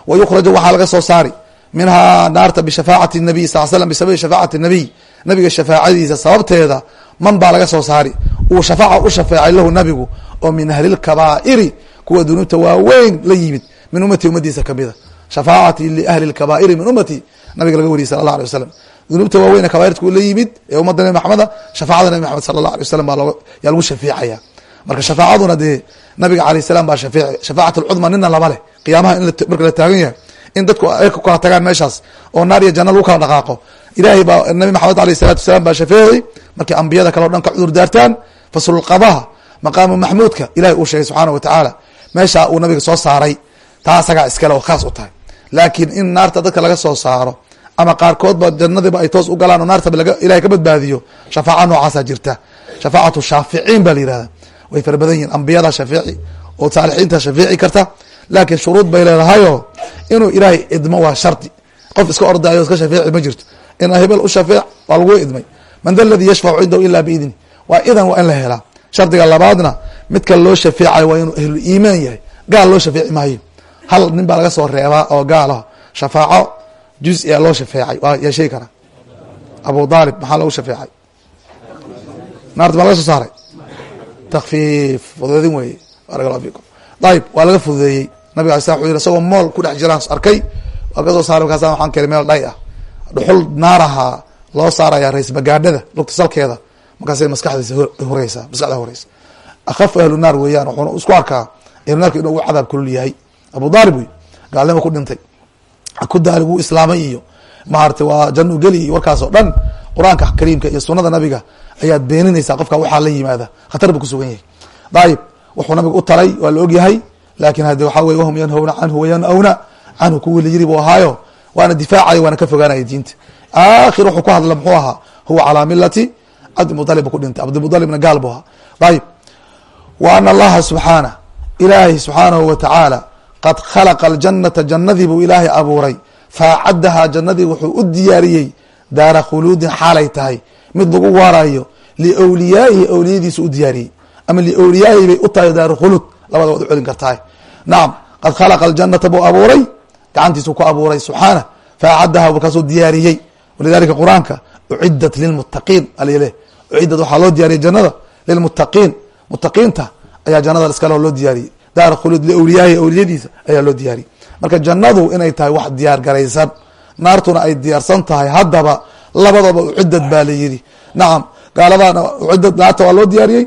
wa waxaa laga soo saari minhaa naarta bishafaacati nabiy sal slam bisababi shafaacati nabiy nabiga shafaacadiisa sababteeda man baa laga soo saari. Uu shafaaca u shafeecay lahu nabigu oo min ahli lkabaa'iri kuwa dunuubta waaweyn la yimid min ummati ummadiisa kamida shafaacati liahli lkabaa'iri min ummati nabiga laga wariyay sala allah alay wasalam dunuubta waaweyne kabaairta ku la yimid ee ummadda nabi maxameda shafaacada nabi maxamed sala allah alay wasalam baa yaa lagu shafeecaya. Marka shafaacaduna dee nabiga alayh salam baa shafeeci shafaacat lcudma nina laba leh qiyaamaha in marka la taagan yahay in dadku ay ku kala tagaan meeshaas oo naar iyo janna lagu kala dhaqaaqo. Ilahay baa nabi maxamed alayh salatu wasalaam baa shafeeci markay ambiyada kale o dhan ka cudur daartaan faslulqadaha maqaamu maxmuudka ilahay uu sheegay subxaana wa tacaala meesha uu nabiga soo saaray taa asagaa iskale oo khaas u tahay. Laakiin in naarta dadka laga soo saaro ama qaarkoodba jannadiiba ay toos u galaan oo naartaba ilahay ka badbaadiyo shafaaca noocaasa jirta. Shafaacatu shaaficiin ba la yihahda way fara badan ambiyada shafeeci oo saalixiinta shafeeci karta laakiin shuruud bay leedahayo inuu ilaahay idmo waa shardi qof iska ordaayo iska shafeeci ma jirto. In hebel u shafeec waa lagu idmay. Man da ladii yashfacu cindahu ila biidni. Waa idan waa in la helaa. Shardiga labaadna midka loo shafeecayo waa inuu ahlu iimaan yahay. Gaal loo shafeeci maayo. Hal nin baa laga soo reebaa oo gaalaho shafaaco juz yaa loo shafeecay. Waa yaa sheegi abu daalib maxaa loogu shafeecay? Naarta baa laga soo saaray. Takfiif fudeedin weeye barak allahu fiikum. Ayib waa laga fududeeyey. Nabiga ala slam wuxuu yiri isagoo mool ku dhex jiraan arkay? Waa ka soo saaray markaasa waxaan keenay meel dhay ah. Dhuxul naaraha loo saaraya rays bagaadhada lugta salkeeda. Markaasay maskaxdiisa horeysa maskaxda horeysa. Akhafu ahlu naar weeyaan wuxuuna isku arkaa ahlu naarka inuu ugu cadaab kulul yahay. Abu daalib wey gaalnimo ku dhintay. Ku daali wuu islaamay iyo maarata waa jannu geli iyo warkaas oo dhan. Qur'aanka kariimka iyo sunada nabiga ayaad beeninaysaa qofka waxaa la yimaada. Khatar buu kusugan yahay. Dayib wuxuu nabiga u taray waa la ogyahay. Laakin hade waxaa weye wahum yanhawna canhu wayanawna canhu kuwii la yiri buu ahaayo waana difaacaya waana ka fogaanaya diinta. Aakhir wuxuu ku hadla muxuu ahaa huwa calaa milati cabdimualib bu ku dhintay. Cabdimualibna gaal bu ahaa. Dayib wa ana allaha subxaana ilaahay subxaanahu wa tacaala qad khalaqa aljanata jannadii buu ilaahay abuuray. Faacadahaa jannadii wuxuu u diyaariyey daara khuluudin xaalay tahay. Mid lagu waarayo liwliyaa'ihi awliyadiisu u diyaariyey ama liwliyaa'ihi bay u tahay daaru khuluud labada waad u celin kartahay nacam qad khalaqa aljanata buu abuuray gacantiisuu ku abuuray subxaana faacadaha markaasuu diyaariyey. Walidalika qur'aanka ucidat lilmutaqiin alile ucidat waxaa loo diyaariyey jannada lilmutaqiin mutaqiinta ayaa jannada iskale loo diyaariyey. Daar khuluud liwliyaahi awliyadiisa ayaa loo diyaariyey. Marka jannadu inay tahay wax diyaar garaysan naartuna ay diyaarsan tahay haddaba labadaba ucidad baa la yidhi. Nacam gaaladana ucidad naarta waa loo diyaariyey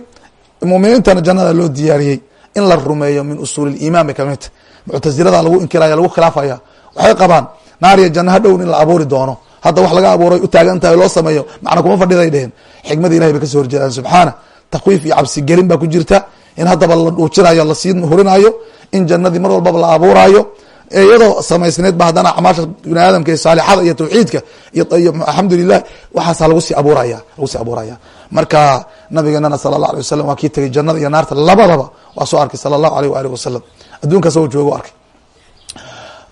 muminiintana jannada loo diyaariyey in la rumeeyo min usuuli liimaan bay ka mid tahy muctasilada lagu inkiraya lagu khilaafaya. Waxay qabaan naariya janna hadhown in la abuuri doono. Hadda wax laga abuuray u taagan tahay loo sameeyo. Macna kuma fadhiday dheheen. Xikmada ilahay bay ka soo horjeedaan subxaana. Takwiif iyo cabsigelin baa ku jirta. In haddaba la dhuujinayo la sii hurinayo in jannadii mar walbaba la abuuraayo iyadoo samaysneed ba haddana acmaasha bini aadamka iyo saalixada iyo tawxiidka iyo alxamdulilah waxaasa lagu sii abuuraya lagu sii abuuraya marka nabigeenana sala allah alay wasalam waa kii tegay jannada iyo naarta labadaba waa soo arkay sala allahu aleyh waalihi wasalam adduunka asagoo joogo arkay.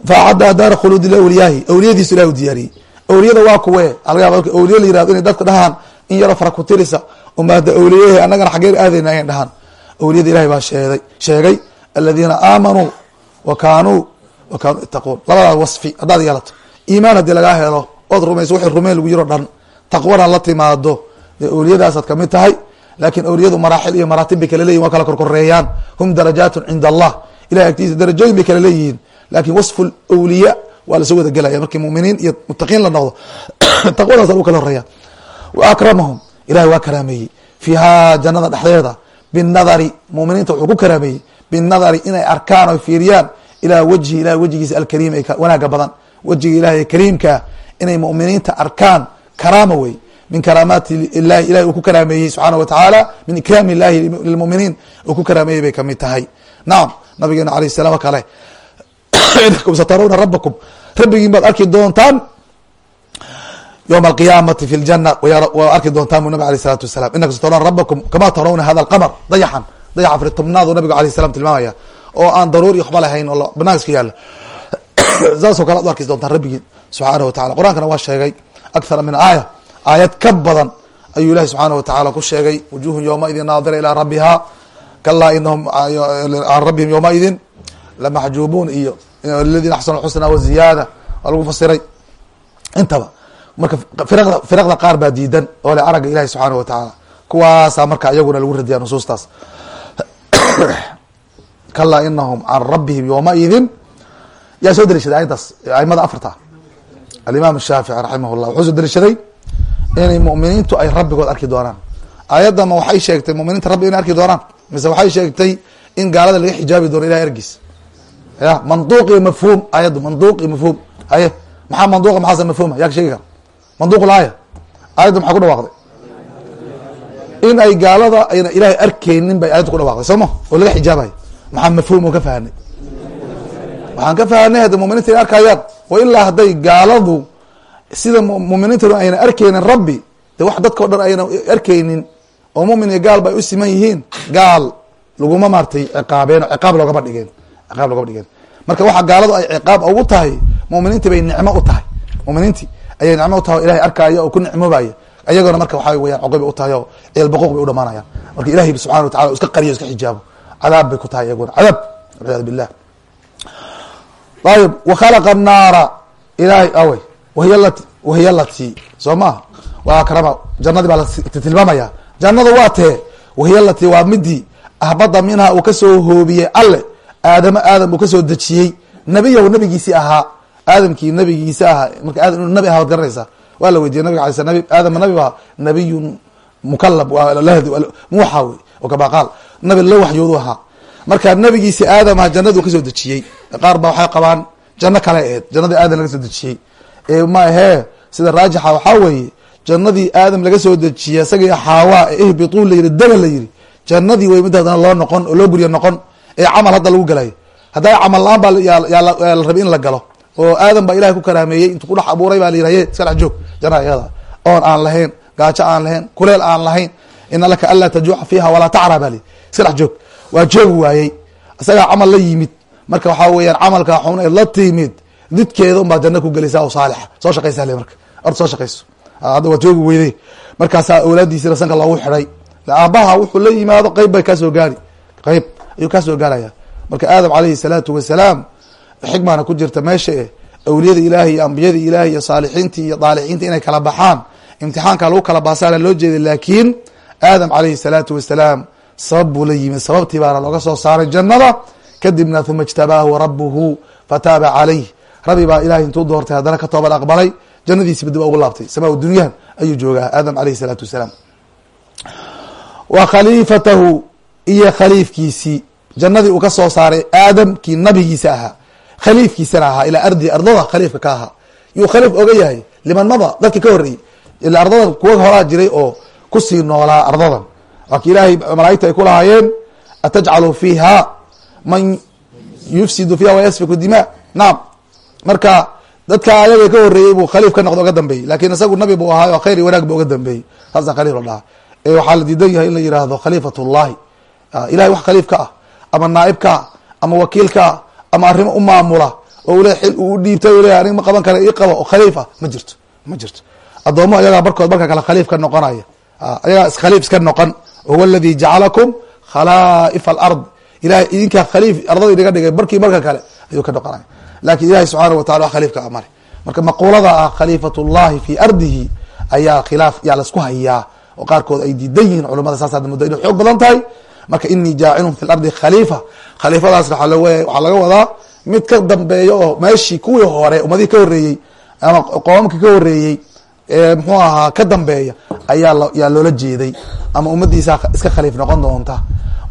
Faacadda daara khuluudi liawliyaahi awliyadiisu ilahi u diyaariyey. Awliyada waa kuwe. Alagaaba awliya la yiraahdo inay dadka dhahaan in yaroo fara kutirisa umahda awliyahi annagana xaggeen aadayna inay dhahaan. Awliyada ilahay baa sheeday sheegay aladiina aamanuu wa kaanuu wa kaanuu ittaquun. Labadaas wasfi haddaad yeelato. Iimaan haddii lagaa helo ood rumayso wixii rumeen lagu yiro dhan taqwana la timaado dee awliyadaasaad ka mid tahay laakiin awliyadu maraaxil iyo maraatib bay kala leyihin waa kala korkoreeyaan hum darajaatun cinda allah ilahay agtiisa darajooyin bay kala leeyihiin. Lakin wasfu awliya waa la soo wada gelaya markii muminiin iyo mutaqiin la noqdo taqwadaasa lagu kala horreeya wa akramahum ilahay waa karaameeyey. Fiihaa jannada dhexdeeda binadari muminiinta wuxuu ku karaameeyey. Binadari inay arkaan o fiiriyaan ilaa wajhi ilahay wejigiisa alkariim ee wanaaga badan. Wejiga ilahay kariimkaa inay muminiinta arkaan karaama wey min karaamaati ilahi ilahay uu ku karaameeyey subxaana wa tacaala min ikraami illahi lilmuminiin uu ku karaameeyey bay ka mid tahay. Nacam nabigeena alayh salaam kale inakum satarawna rabakum rabbigiin baad arki doontaan yowma alqiyaamati fi ljana waa arki doontaan bu nabig alay salatu wasalam inakum satarawna rabakum kama tarawna hada alqamar dayaxan dayaxa fritobnaad u nabigu alayh salam tilmaamaya. Oo aan daruuri waxba lahayn oo banaanka iska yaalla saasoo kale ad u arki doontaan rabbigiin subxaana wa tacala qur'aankana waa sheegay akthara min aaya aayad ka badan ayuu ilahi subxaana wa tacala ku sheegay wujuhun yowmaidin naadira ilaa rabbiha kalaa inahum can rabbihim yowmaidin lamaxjuubuun iyo ladiina axsanu xusna waziyaada waa lagu fasiray. Intaba marka firaqda firaqda qaar baa diidan oo le aragga ilahi subxaana wa tacaala kuwaasaa marka iyaguna lagu radiya nusuustaas. Kalaa inahum can rabbihim yowmaidin yaa soo daliishaday ayaddaas aimada afarta. Alimaam shaafici raximah wuxuu soo daliishaday inay muminiintu ay rabbigood arki doonaan. Ayaddama waxay sheegtay muminiinta rabbi inay arki doonaan? Mise waxay sheegtay in gaalada laga xijaabi doono ilahay ergiis ya manduuq iyo mafhuum ayaddu manduuq iyo mafhuum. Haye maxaa manduuqa maxaase mafhuuma yaa ka sheegi kara. Manduuq laaya ayadda maxaa ku dhawaaqday? In ay gaalada ayna ilaahay arkeynin bay ayadda ku dhawaaqday. Soo ma? Oo laga xijaabayo. Maxaa mafhuum oo ka fahanay? Waxaan ka fahanay hadda muminiinta inay arkayaan wa ilaa hadday gaaladu sida muminiintuna ayna arkeynin rabbi de wax dadka o dhan ayna arkeynin oo mumin iyo gaal ba ay u siman yihiin gaal laguma maartay ciqaabeen oo ciqaab loogama dhigeen ciqaab loogama dhigeen. Marka waxa gaaladu ay ciqaab ugu tahay muminiinti bay nicmo u tahay. Muminiinti ayay nicmo u tahay o ilahay arkaayo oo ku nicmoobaya ayagona marka waxaa weyaan coqoy bay u tahay oo ceel boqoq bay u dhamaanayaan marka ilahay subxana wa tacala iska qariyo iska xijaabo. Cadaab bay ku tahay iyaguna. Cadaab walciyadu billah. Ayib wakhalaqa annaara. Ilahay awey wahiy lati soo maha waa akrama jannadii baa latilmaamaya jannada waa tee wahiya lati waa midii ahbada minha uu ka soo hoobiyey alle. Aadamo aadam uu ka soo dejiyey. Nebiyahu nabigiisii ahaa. Aadamkii nabigiisi ahaa. Marka aadam inuu nabi aha waad garanaysaa. Waa la weydiiyey nabiga alay nabi aadam nabi ba nabiyun mukalab muuxa wey oo kama qaal. Nabi la waxyoodu ahaa. Marka nabigiisi aadam aha jannadu ka soo dejiyey. Qaar ba waxay qabaan janno kale eed. Jannadii aadam laga soo dejiyey ee ma ahee sida raajixa waxaa weeye jannadii aadam laga soo dejiyey isagii xaawa ee ihbituu la yiri dega la yiri jannadii wey mid haddana loo noqon oo loo guryo noqon ee camal hadda lagu galayo haddaa camal la'aan baa yaa la rabay in la galo oo aadam baa ilahay ku karaameeyey intuu kudhex abuuray baa la yiraye iska dhex joog jannada iyada oon aan lahayn gaajo aan lahayn kuleel aan lahayn ina laka anlaa tajuuca fiiha walaa tacra baa li iska dhex joog waa joogi waayey. Isagaa camal la yimid. Marka waxaa weeyaan camalkaa xun ee la timid didkeeda unbaa janno ku gelaysa o saalixa? Soo shaqaysa le marka? Orta soo shaqayso. Hadda waa joogi weyday markaasaa awlaadiisina sanka loogu xidhay. Aabaha wuxuu la yimaado qeyb bay ka soo gaari. Qeyb ayuu ka soo gaaraya. Marka aadam alayhi salaatu wasalaam xikmaana ku jirta meesha eh awliyada ilaahi iyo ambiyada ilaahi iyo saalixiintii iyo daalixiinta inay kala baxaan. Imtixaanka lagu kala baasaala loo jeeday laakiin aadam alayhi salaatu wasalaam sabab buu la yimid. Sababtii baana looga soo saaray jannada. Kadibna uma ijtabaahu rabuhu fataaba calayh rabbi baa ilahay intuu doortay haddana ka toobad aqbalay jannadiisiba dib ugu laabtay. Samaa dunyahan ayuu joogaa aadam alayhi salaatu wasalaam. Wa khaliifatahu iyo khaliifkiisii. Jannadii uu ka soo saaray aadamkii nabigiisa ahaa. Khaliifkiisana ahaa ilaa ardi ardada khaliifka ka ahaa. Yuu khaliif oga yahay limanmada dadki ka horreeyey ila ardadan kuwa horaa jiray oo ku sii noolaa ardadan. Waa ki ilaahay malaa'igta ay ku lahaayeen atajcalu fiiha man yufsidu fiiha wayasfiku dima naam marka dadka ayaga ka horreeyey buu khaliif ka noqda oga dambeeyey laakiin isagu nabi buu ahaay oo khayr iyo wanaag bu oga dambeeyey saasa khaliif la dhahaa ee waxaa la diidan yahay in la yihahdo khaliifat ullahi ilahay wax khaliif ka ah ama naaib ka ah ama wakiil ka ah ama arrimo u maamula oo le xil uu dhiibtay le anig ma qaban kara ii qabo oo khaliif ah ma jirto ma jirto. Addoomo ayagaa barkood marka kale khaliif ka noqonaya. Ayagaa iskhaliif iska noqon. Huwa aladi jacalakum khalaa'ifa alard. Ilahay idinkaa khaliif ardada idinga dhigay barkii marka kale ayuu ka noqonaya laakiin ilahi subxaana wa tacala waa khaliifka amare marka maquulada ah khaliifat llahi ardihi ayaa khilaaf yaa la isku hayaa oo qaarkood ay diidan yihiin culamada saas muddo inay xoog badan tahay. Marka inii jaacilun fi lardi khaliifa khaliifadaasna waxaa laga wadaa mid ka dambeeya oo meeshii kuwii hore ummadihii ka horreeyey ama qoomamkii ka horreeyey ee muxuu ahaa ka dambeeya ayaa yaa loola jeeday. Ama ummadiisa iska khaliif noqon doonta.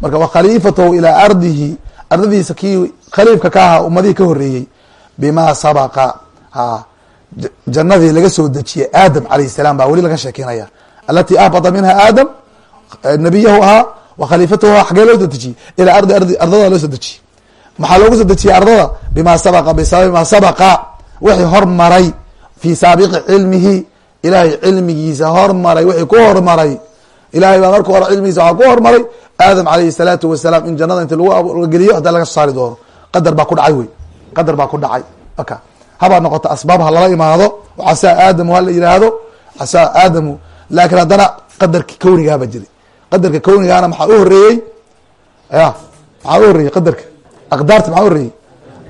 Marka wa khaliifatahu ilaa ardihi ardadiisa kii khaliifka ka ahaa ummadihii ka horreeyey bima sabaqa. Ha jannadii laga soo dejiyey aadam alayh salam baa weli laga sheekeynaya. Alati ahbata minha aadam nabiyahu ahaa wa khaliifatahu xagee loo soo dejiyey ilaa ardi ardi ardada loo soo dejiyey maxaa loogu soo dejiyey ardada? Bima sabaqa bisababi ma sabaqa. Wixii hormaray fi saabiqi cilmihi. Ilahay cilmigiisa hormaray wixii ku hormaray ilahay baa marka hore cilmigiisa waxaa ku hormaray aadam alayhi salaatu wasalaam in jannada inti lagu geliyo hadda laga soo saari doono. Qadar baa ku dhacay wey qadar baa ku dhacay. Aka habaa noqoto asbaab ha lala imaado casaa aadamu ha la yihaahdo casaa aadamu laakiin haddana qadarki kawnigaaba jiray qadarka kawnigaana maxaa u horeeyey ya maxaa u horeeyey qadarka? Aqdaarta maxaa horeeyey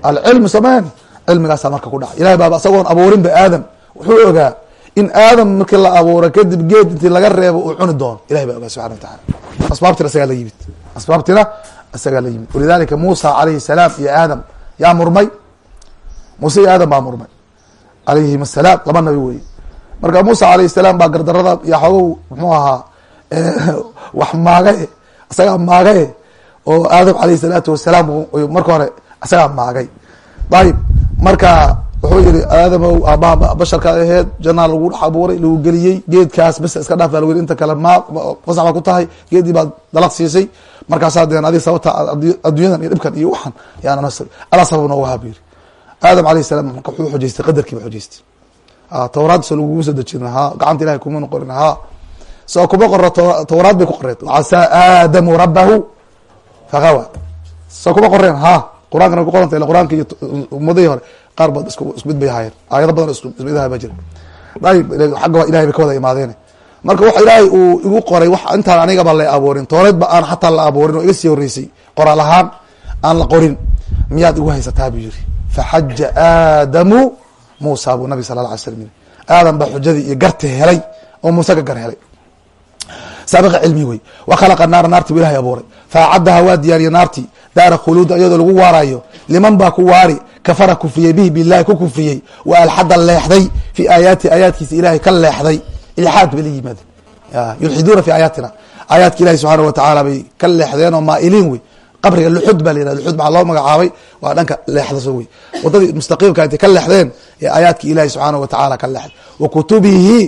alcilmu samen cilmigaasaa marka ku dhacay. Ilahay baaba isagoon abuurinba aadam. Wuxuu ogaa in aadam markii la abuuro kadib geed intii laga reebo uu cuni doono. Ilahay baa ogaa subxana wa taala asbaabtina isagaa la yimid. Asbaabtina isagaa la yimid. Walidalika muusa alayhi salaam iyo aadam yaa murmay? Muuse iyo aadam baa murmay. Alayhim asalaam laba nabi weye marka muusa alayhi salaam baa gardarada iyo xogow muxuu ahaa wax maagae isagaa maagae oo aadam alayhi salaatu wasalaam marka hore isagaa maagay. Ayib marka wuxuu yihi aadamow aabaha basharka aheed janaa lagu dhex abuuray lagu geliyey geedkaas bes iska dhaaf baa lagu yiri inta kale ma fasax baa ku tahay geedii baad dalaq siisay. Markaasaa deen adig sababta adduunyadan iyo dhibkan iyo waxan yaana alaa sabab nooga haa bu aadam alayh salam marka wuxuu xujaystay qadarkii ba xujaystay tawraad so laguma soo dejin ha gacanta ilahay kuma noqorin ha soo kuma qoro tawraad bay ku qoreed casaa aadamu rabahu fagawa soo kuma qoreen ha qur'aankana ku qoranta ila qur'aanka iyo ummadihii hore qaar baad isku ismid bay ahaayeen. Aayado badan ismidaha ba jira ayib xagga ilahay bay ka wada imaadeen. Marka wax ilaahay uu igu qoray wax intaan anigaba la abuurin tooreed ba aan xataa la abuurin oo iga sii horeysay qoraal ahaan aan la qorin miyaad igu haysataa buu yiri faxaja aadamu muusa buu nabig sala la alay slam yiri aadam baa xujadii iyo garti helay oo muuse ka gar helay saabiqa cilmi wey wa khalaqa naara naarti bu ilahay abuuray faacadaha waa diyaariye naartii daara khuluuda iyadoo lagu waarayo liman baa ku waari kafara kufriyey bihi bilahi ku kufriyey wa alxada leexday fi aayaati aayaadkiisa ilahay ka leexday ilxaad bay la yimaadeen yulxiduuna fi aayaatina aayaadka ilahi subxaana wa tacaala bay ka leexdeen oo maailiin wey qabriga luxud ba la yihah luxud maxaa loo magacaabay waa dhanka leexdaso wey wadadii mustaqiimka intay ka leexdeen ee aayaadki ilahi subxaana wa tacaala ka leexday wa kutubihi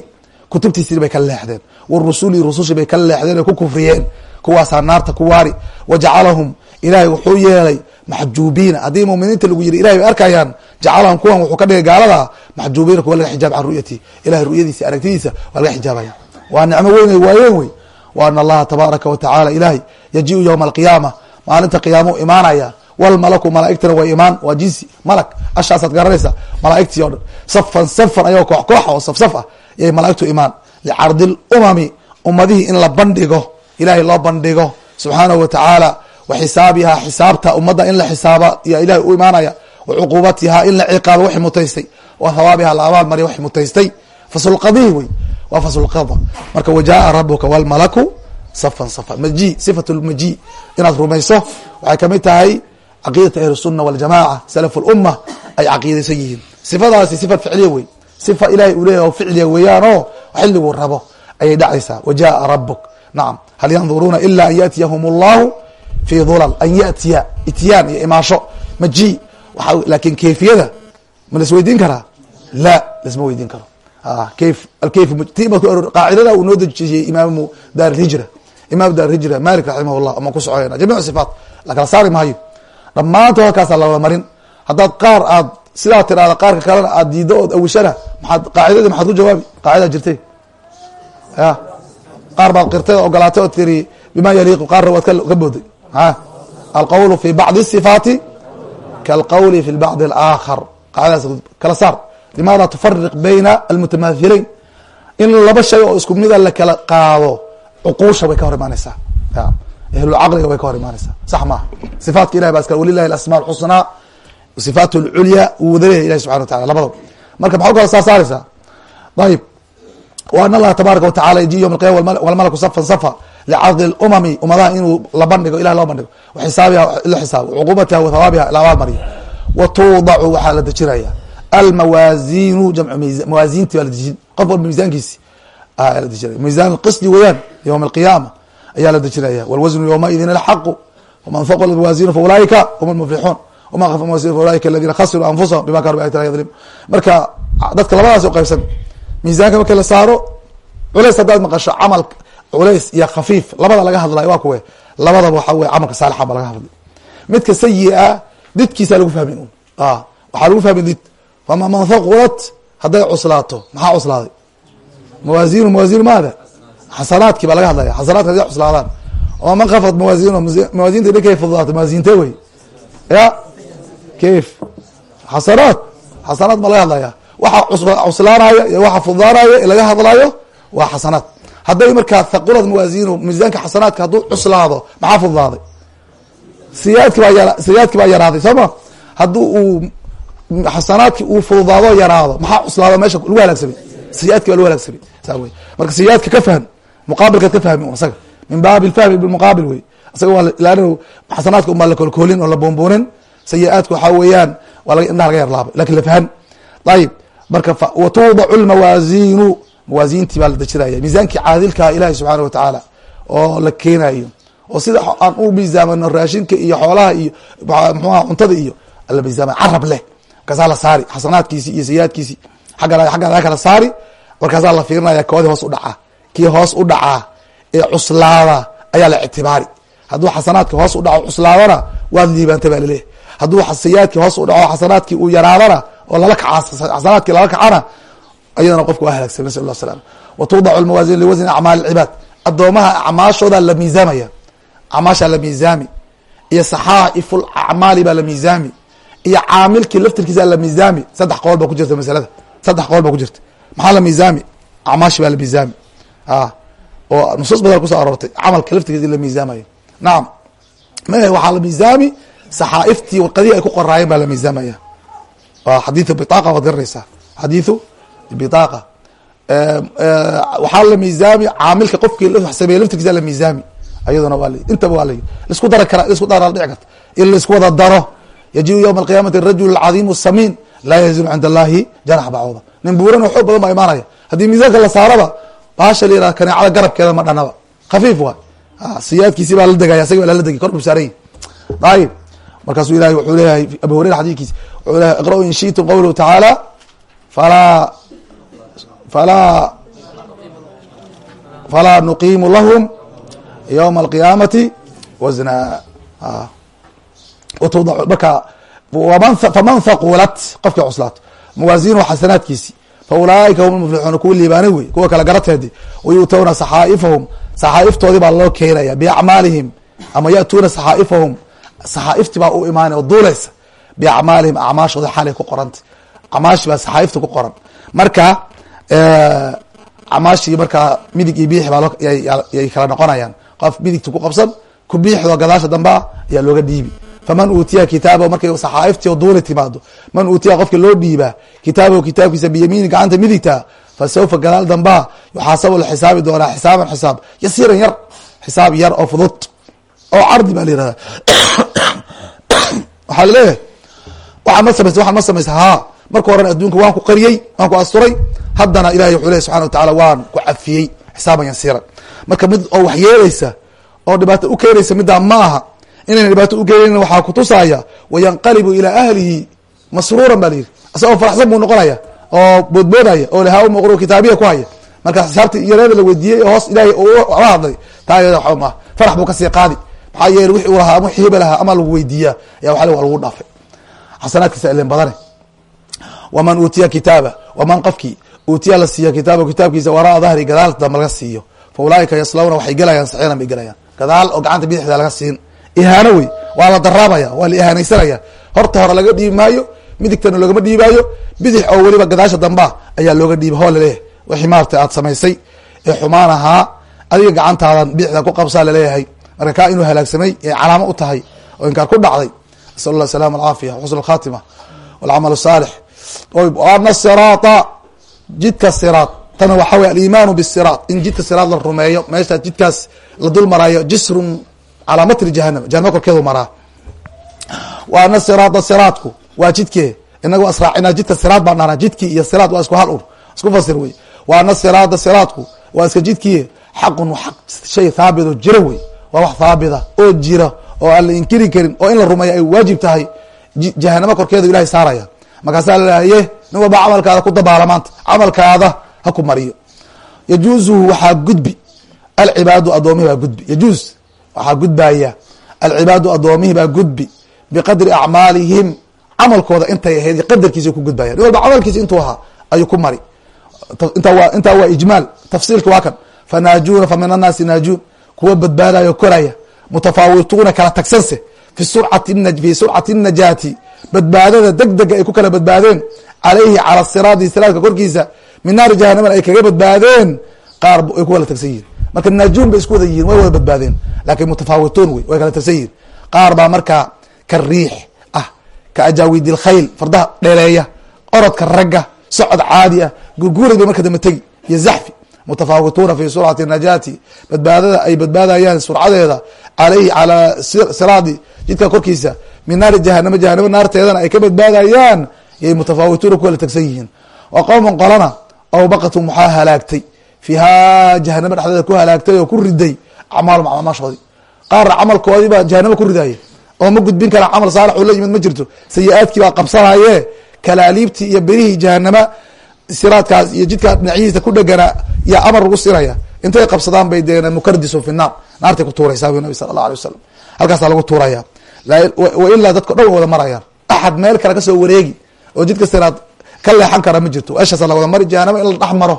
kutubtiisii bay ka leexdeen. Warusuli rusushi bay ka leexdeen oo ku kufriyeen. Kuwaasaa naarta ku waari. Wa jacalahum ilahay wuxuu yeelay maxjuubiina. Haddii muminiinta lagu yiri ilahay bay arkayaan jacalahum kuwan wuxuu ka dhigay gaalada maxjuubiina kuwa laga xijaab can ru'yati. Ilahay ru'yadiisa aragtidiisa waa laga xijaabaya waa nicmo weyn ay waayeen wey wa ana allaha tabaaraka wa tacala ilahay yajiu yowma alqiyaama maalinta qiyaamau imaanaya. Walmalaku malaaigtana waa imaan waa jinsi malag ashaasaad garanaysa malaaigtii o dhan safan safan ayagoo koox kooxa oo safsaf ah yay malaa'igtu imaan. Licardi lumami ummadihii in la bandhigo ilahay loo bandhigo subxaanahu watacaala wa xisaabihaa xisaabta ummadda in la xisaaba yaa ilahay u imaanaya wa cuquubatihaa in la ciqaabo wax mutaystay. Wa hawaabihaa la abaal mariya wax mutaystay faslqadi wey. Waa faslqada marka wajaaa rabuka walmalaku safan safa maji sifat lmaji inaad rumayso waxay ka mid tahay caqiidata ahli sunna waljamaca salaf lumma ay caqiidaysan yihiin. Sifadaasi sifat ficliya wey sifa ilahay uu leyahy ficliya weeyaanoo xilliguu rabo ayay dhacaysaa. Wajaaa rabuk nacam hal yanduruuna ila an yatiyahum allahu fi dulal an yatiya ityaan iyo imaasho. Maji laakin kayfiyada ma laisweydiin karaa la laisma weydiin karo. Ah, kayf alkayf qaacidada uu noo dejiyey imaamu daar hijra. Imaam daar hijra malik raximah llah ama ku soconayna jamiicu sifaat. Lakala saari maayo. Dhammaantood halkaasa la wada marin. Haddaad qaar aad sidaa tirahda qaarka kalena aad diiddo ood awishana maaad qaacidadii maxaad ku jawaabi qaacida jirtay. Ya qaar baad qirtay o ogolaatay oo tiri bima yaliiqu? Qaarna waad ka booday. A alqawlu fi bacdi sifaati kalqawli fi bacdi alaakhar. Qaacidaas kala saar. Limaada tufariq bayna almutamahilayn in laba shay oo isku mida lakala qaado cuquusha way ka hor imaaneysaa ahlulcaqliga way ka hor imaaneysaa sax maaha. Sifaatka ilahi baa iska walilahi alasmaa alxusnaa sifaat culya uu wadaleeyahy ilahi subxana watacala labadaba marka maxaa u kala saasaaraysaa ayib wa an tabaaraka watacala yaji yowm alqiyama walmalaku safan safa licadli lumami umadaha inuu la bandhigo ilahi loo bandhigo wa la xisaabo cuquubatiha wa la abaalmariyo wa waxaa la dejinaya almawaazinu jamcu miian baa la dejin qof walba miisaankiisi aa la dejinaya miisaan qisdi weeyaan yowma alqiyaama ayaa la dejinaya walwasnu yowmaidin alxaqu waman thaqlat mawaazinu faulaa'ika hum lmuflixuun ulaika ladina khasiruu anfusahum bima kanu biayatina yadlim marka dadka labadaas qaybsan miisaanka marki la saaro culeys haddaad maqasho camal culeys iyo khafiif labada laga hadlayo waa kuwe labadaba waxaa wey camalka saalixa ba laga hadlay midka sayi-a didkiisaa lagu fahmi un waxaa lagu fahmi did fama man thaqulat hadday cuslaato maxaa cuslaaday mawaasiinu mawaasiinu maada xasanaadkii baa laga hadlaya xasanaadka haday cuslaadaan ama man khafat mawaasiin mawaasiinta dhankeey fududaato mawaasiinte wey ya kayf xasanaad xasanaad baa laga hadlaya waxa cuslaanaya iyo waxa fududaanaya laga hadlayo waa xasanaad hadday markaa thaqulad mawaazinu miisaanka xasanaadka hadduu cuslaado maxaa fududaaday siyaadki baa ya siyaadki baa yaraaday soo ma haddii uu xasanaadki uu fududaado yaraado maxaa cuslaado meesha lagu halaagsamay siyaadki baa lagu halaagsamay saa wey marka siyaadka ka fahm muqaabilkaad ka fahmi isaga min baabi lfahmi bilmuqaabil wey isaga waa lan xasanaadka unbaa la kolkoolin oo la boonboonin sayi-aadka waxaa weeyaan waa indhaha laga yarlaabay laakiin la fahan ayib marka wa tuudacu lmawaazinu mawaazintii baa la dejinaya miisaankii caadilkaa ilahi subxaana wa tacaala oo la keenayo oo sida aan u miisaamano raashinka iyo xoolaha iyo mxuaha cuntada iyo ala miisaama carab leh markaasaa la saari xasanaadkiisi iyo sayi-aadkiisi agga agga laga kala saari markaasaa la fiirinaya koodii hoos u dhacaa kii hoos u dhacaa ee cuslaada ayaa la ictibaari. Hadduu xasanaadki hoos u dhaco cuslaadana waad liibaantay baa laleeyahy hadduu sayaadkii hoos u dhaco xasanaadkii uu yaraadana oo xasanaadkii lala kacana ayadana qofka waa halaagsan nasal lah salam wa tuudacu almawaasin liwasni acmaali lcibaad addoomaha acmaashooda la miisaamaya acmaashaa la miisaami iyo saxaa'ifu lacmaali baa la miisaami iyo caamilkii laftirkiisa la miisaami saddex qool ba ku jirta masalada. Saddex qool ba ku jirta. Maxaa la miisaami? Acmaashi baa la miisaami. Oo nusuus badan kuso aroortay. Camalka laftirkiisa la miisaamayo. Nacam waxaa la miisaami saxaaiftii warqadihii ay ku qoraayeen baa la miisaamaya. Waa xadiiu biaqa waad garanaysaa xadiiu biaqa waxaa la miisaami caamilka qofkii sameeye laftirkiisa la miisaami. Ayaduna waa intaba waa l la isku dari kara la isku dara dhici karta. In la isku wada daro yajiu ywma alqiyamati rajul cadiimu samiin laa yazinu cinda allahi janax bacooda. Nin buuran oo xoog badan baa imaanaya. Haddii miisaanka la saaraba baasha la yihah kaneecada garabkeeda ma dhanaba. Khafiif waay siyaadkiisi baa la degaya isaga lala degay kor buu saaran yahi ayib markaasuu ilahay wuxuu leeyahay abu hurera xadikiisi wuxuu leeyahay iqra'u in shitum qawluhu tacaala falaa falaa falaa nuqiimu lahum ywma alqiyaamati wasna marka faman haqulat qofkii cuslaato mawaasiinu xasanaadkiisi fa ulaaika hum muflixuuna kuwa liibaanay wey kuwa kale garateedi wayu'towna saxaaifahum saxaaiftoodii baa loo keenaya biacmaalihim ama ya'tuuna saxaaifahum saxaaifti baa u imaanay oo duuleysa biacmaalihim acmaashooda xalay ku qoranta acmaashi baa saxaaifta ku qoran. Marka acmaashii markaa midig iyo biix baa yay kala noqonayaan. Qof midigta ku qabsan ku biixdo gadaasha dambaa ayaa looga dhiibi. Faman uutiya kitaaba markay saxaaiftii duuli timaado man uutiya qofka loo dhiibaa kitaabahu kitaabkiisa biyamiini gacanta midigta fa sawfa gadaal dambaa yuxaasabu la xisaabi doonaa xisaaban xisaab yasiiran yar xisaab yar oo fudud. Oo cardi baa la yihahda waxaa la leeyahay waxaa ma samaysa waxaan ma samaysa. Haa marka horena adduunka waan ku qariyey waan ku asturay. Haddana ilahay wuxuu ley subxana wa tacala waan ku cafiyey xisaaban yasiiran. Marka mid oo wax oo dhibaato u keenaysa middaa ma aha. Inayna dhibaato ukeenayn waxaa kutusaya wayanqalibu ilaa ahlihi masruuran ba la yihi isagoo faraxsan buu noqonaya oo boodboodaya oo lehaa umaqru kitaabiya ku haya. Marka xisaabti yareeda la weydiiyey hoos ilahay la hadlay taa iyada waxba maaha farax buu ka sii qaadi maxaa yeele wixi uu lahaa ama wixii hebel ahaa ama lagu weydiiyaa ya waa lagu dhaafay. Xasanaadkiisa ilen badane waman uutiya kitaaba waman qofkii uutiya la siiya kitaaba kitaabkiisa waraa dahri gadaal dambe laga siiyo. Fa ulaaika yaslawna waxay gelayaan saciiran bay gelayaan. Gadaal oo gacanta bidixda laga siin. Ihaano wey waa la daraabaya waa la ihaanaysanaya horta hore laga dhiibi maayo midigtana loogama dhiibaayo bidix oo weliba gadaasha damba ayaa looga dhiiba hoo la leeyahay wixii maarata aad samaysay ee xumaan ahaa adiga gacantaadan bidixda ku qabsaa la leeyahay marka kaa inuu halaagsamay calaamo u tahay oo inkaar ku dhacday. Nasal allah asalama alcaafiya xusn alkhatima walcamal saalix. Ana siraata jidka siraad tana waxaa wey alimaanu bisiraat in jidka siraad la rumeeyo meesha jidkaas la dul maraayo jisrun calaa matri jahanam jahanama korkeedu maraa. Wa ana siraada siraadku waa jidkee. Inagu asraacina jidka siraad baan dhahnaa jidkii iyo siraad waa isku hal ur isku fasir wey wa ana siraada siraadku waa iska jidkii xaqun aq shay thaabit oo jira wey waa wax thaabita oo jira oo aan la inkiri karin oo in la rumeeyo ay waajib tahay jahanamo korkeedu ilahay saaraya. Markaasaa lalahaye nin walba camalkaada ku dabaala maanta. Camalkaada ha ku mariyo. Yajuuzuhu waxaa gudbi alcibaadu addoomihi baa gudbi. Yajuuz waxaa gudbaya alcibaadu addoomihi baa gudbi biqadri acmaalihim. Camalkooda intay ahayd qadarkiisa ku gudbaya nin walba camalkiisa intuu ahaa ayuu ku mari. Intaa waa ijmaal. Tafsiilka waa kan. Fanaajuuna fa min annaasi naajuun kuwa badbaadayo koraya mutafaawituuna kala tagsanse fi surcati najaati. Badbaadada deg dega ay ku kala badbaadeen calayhi cala siraadi siraadka korkiisa min naari jahanamana ay kaga badbaadeen qaar ay ku kala tagsan yihiin marka naajuun bay isku wada yihiin way wada badbaadeen laakiin mutafaawituun wey way kala tagsan yihiin qaar baa markaa ka riix ah ka ajaawidi lkhayl fardaha dheereeya orodka ragga socod caadi ah gurguuray bay marka dambe tegi iyo zaxfi mutafaawituuna fi surcati najaati badbaadada ay badbaadayaan surcadeeda calayhi calaa siraadi jidka korkiisa min naari jahanama jahanamo naarteedana ay ka badbaadayaan yay mutafaawituuna ku kala tagsan yihiin wa qowman qolana aw baqatum waxaa halaagtay fiihaa jahanamo dhexdeeda ku halaagtay oo ku riday acmaalum acmaashoodii qaarna camalkoodii baa jahanamo ku ridaya oo ma gudbin kara camal saalix oo la yimid ma jirto sayi-aadkii baa qabsanaye kalaaliibtii iyo berihii jahanama siraadkaas iyo jidkaa dhinacihiisa ku dheganaa yaa amar lagu sinaya intay qabsadaan bay dee mukardisu fi naar. Naartay ku tuuraysaa bu nabi sala allah alay wasalam halkaasaa lagu tuuraya. Wa ilaa dadko dhan wada marayaan. Axad meel kale ka soo wareegi oo jidka siraad ka leexan kara ma jirto. Eshaasa la wada mari jahanamo in la dhex maro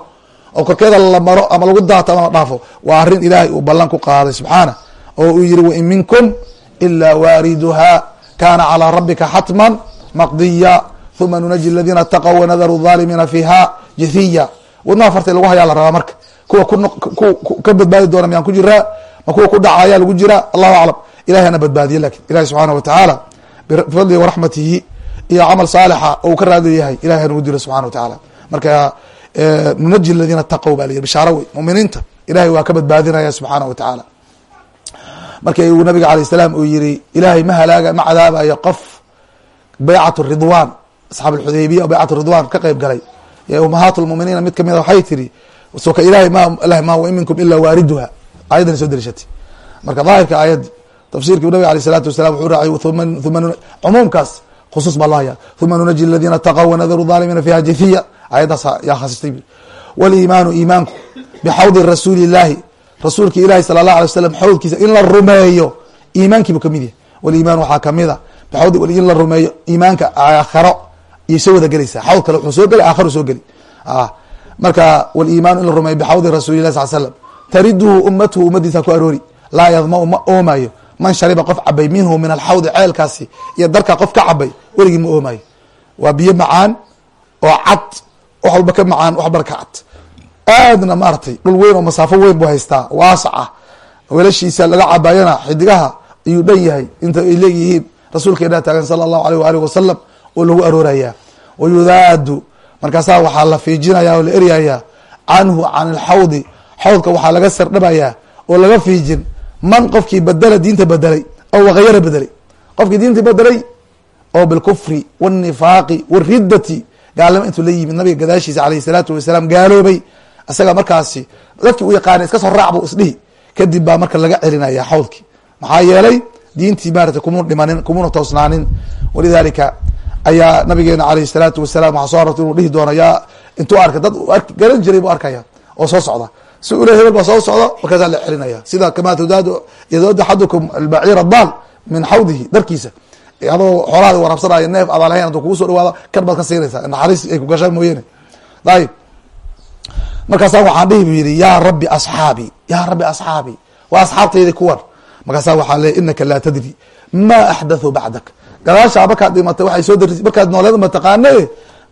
oo korkeeda la maro ama lagu daato ama la dhaafo. Waa arrin ilaahay uu ballan ku qaaday subxaana. Oo uu yihi wain minkum ilaa waariduha kana calىa rabbika xatman maqdiya uma nunaji ladiina taqw wanadaru aalimiina fiiha jathiya wadno afarta lagu hayaa la rabaa marka kuwa ka badbaadi doona miyaan ku jiraa ma kuwa ku dhacayaa lagu jiraa allahu aclam ilahi ana badbaadiye laakiin ilahi subxaana watacaala bifadlihi waraxmatihi iyo camal saalixa ou ka raadli yahay ilahi hanagu dilo subxana watacaala marka nunaji ladiina taqw ba layihi bishaaro wey muminiinta ilahay waa ka badbaadinaya subxaana wa tacaala marka nabiga alayh salaam uu yihi ilaahay ma halaaga ma cadaabayo qof baycat ridwan asxaab alxudaybiya baycat ridwan ka qeyb galay. Umahaat lmuminiina mid kamida waxay tiri soka ilahay ma ma wa in minkum ila waariduha. Ayadan soo derishatay marka daahirka aayaddi tafsirki nabig aleyh salaatu wasalam wuxuu raacay cumuumkaas khusuus baa lahaya uma nunaji aladiina taqow wanadaru aalimiina fiha jithiya. Ayaddaas yaa khasistay. Waliimaanu iimaanku bixawdi rasuuli illaahi rasuulki ilahi sala allah alay waslam xawdkiisa in la rumeeyo iimaankiibu ka mid yahay. Waliimaan waxaa kamida bixawdi in la rumeeyo iimaanka aakharo iyo soo wada gelaysaa xawd kale wuxuu soo geli aakharu soo geli marka waliimaanu in la rumeeyo bixawdi rasuli lah sal slam tariduhu ummatuhu ummadiisa ku aroori. Laa yadmau ma oomayo man shariba qof cabay minhu min alxawdi ceelkaasi iyo darkaa qof ka cabay weligii ma oomayo waa biyo macaan oo cad wax walba ka macaan wax walbana ka cad. Aadna maaragtay dhul weyn oo masaafo weyn buu haystaa waasac ah weelashiisa laga cabaayana xidigaha ayuu dhan yahay inta ay leeyihiin. Rasuulkeena taagan sala allahu aleyh waalih wasalam oo lagu arooraya. Wayudaadu markaasaa waxaa la fiijinaya oo la eryaya canhu can ilxawdi xawdka waxaa laga sardhamaya oo laga fiijin man qofkii badala diinta bedelay oo wakayara bedelay qofkii diinta bedelay oo bilkufri walnifaaqi wاlridati gaalnimo intuu la yimid nabiga gadaashiisa alayh salaatu wasalaam gaaloobay. Isaga markaasi laftii u yaqaana iska soo raac buu isdhihi kadib baa marka laga celinaya xawdkii. Maxaa yeelay diintii maarata kumu dhimanin kumuna toosnaanin. Walidalika ayaa nabigeena alayh الsalaatu wasalam waxaa soo arortay inuu dhihi doono yaa intuu arkay dad garan jiray buu arkaya oo soo socda. Si ule hebel baa soo socda markaasaa la celinaya. Sida kama tudaadu yadood axadukum albaciir daal min xawdihi darkiisa. Adoo xoolahaadi waraabsanaya neef adaa lahayn aduu kugu so dhawaado kan baad ka siinaysaa. Naxariis ay ku gashaa mooyeene ayib markaasaa waxaan dhihi bu yihi yaa rabbi asxaabi yaa rabbi asxaabi waa asxaabtaydi kuwan. Markaasaa waxaa le inaka laa tadri ma axdathu bacdak gadaashaa markaad dhimatay waay soo daris markaad nooleed mataqaane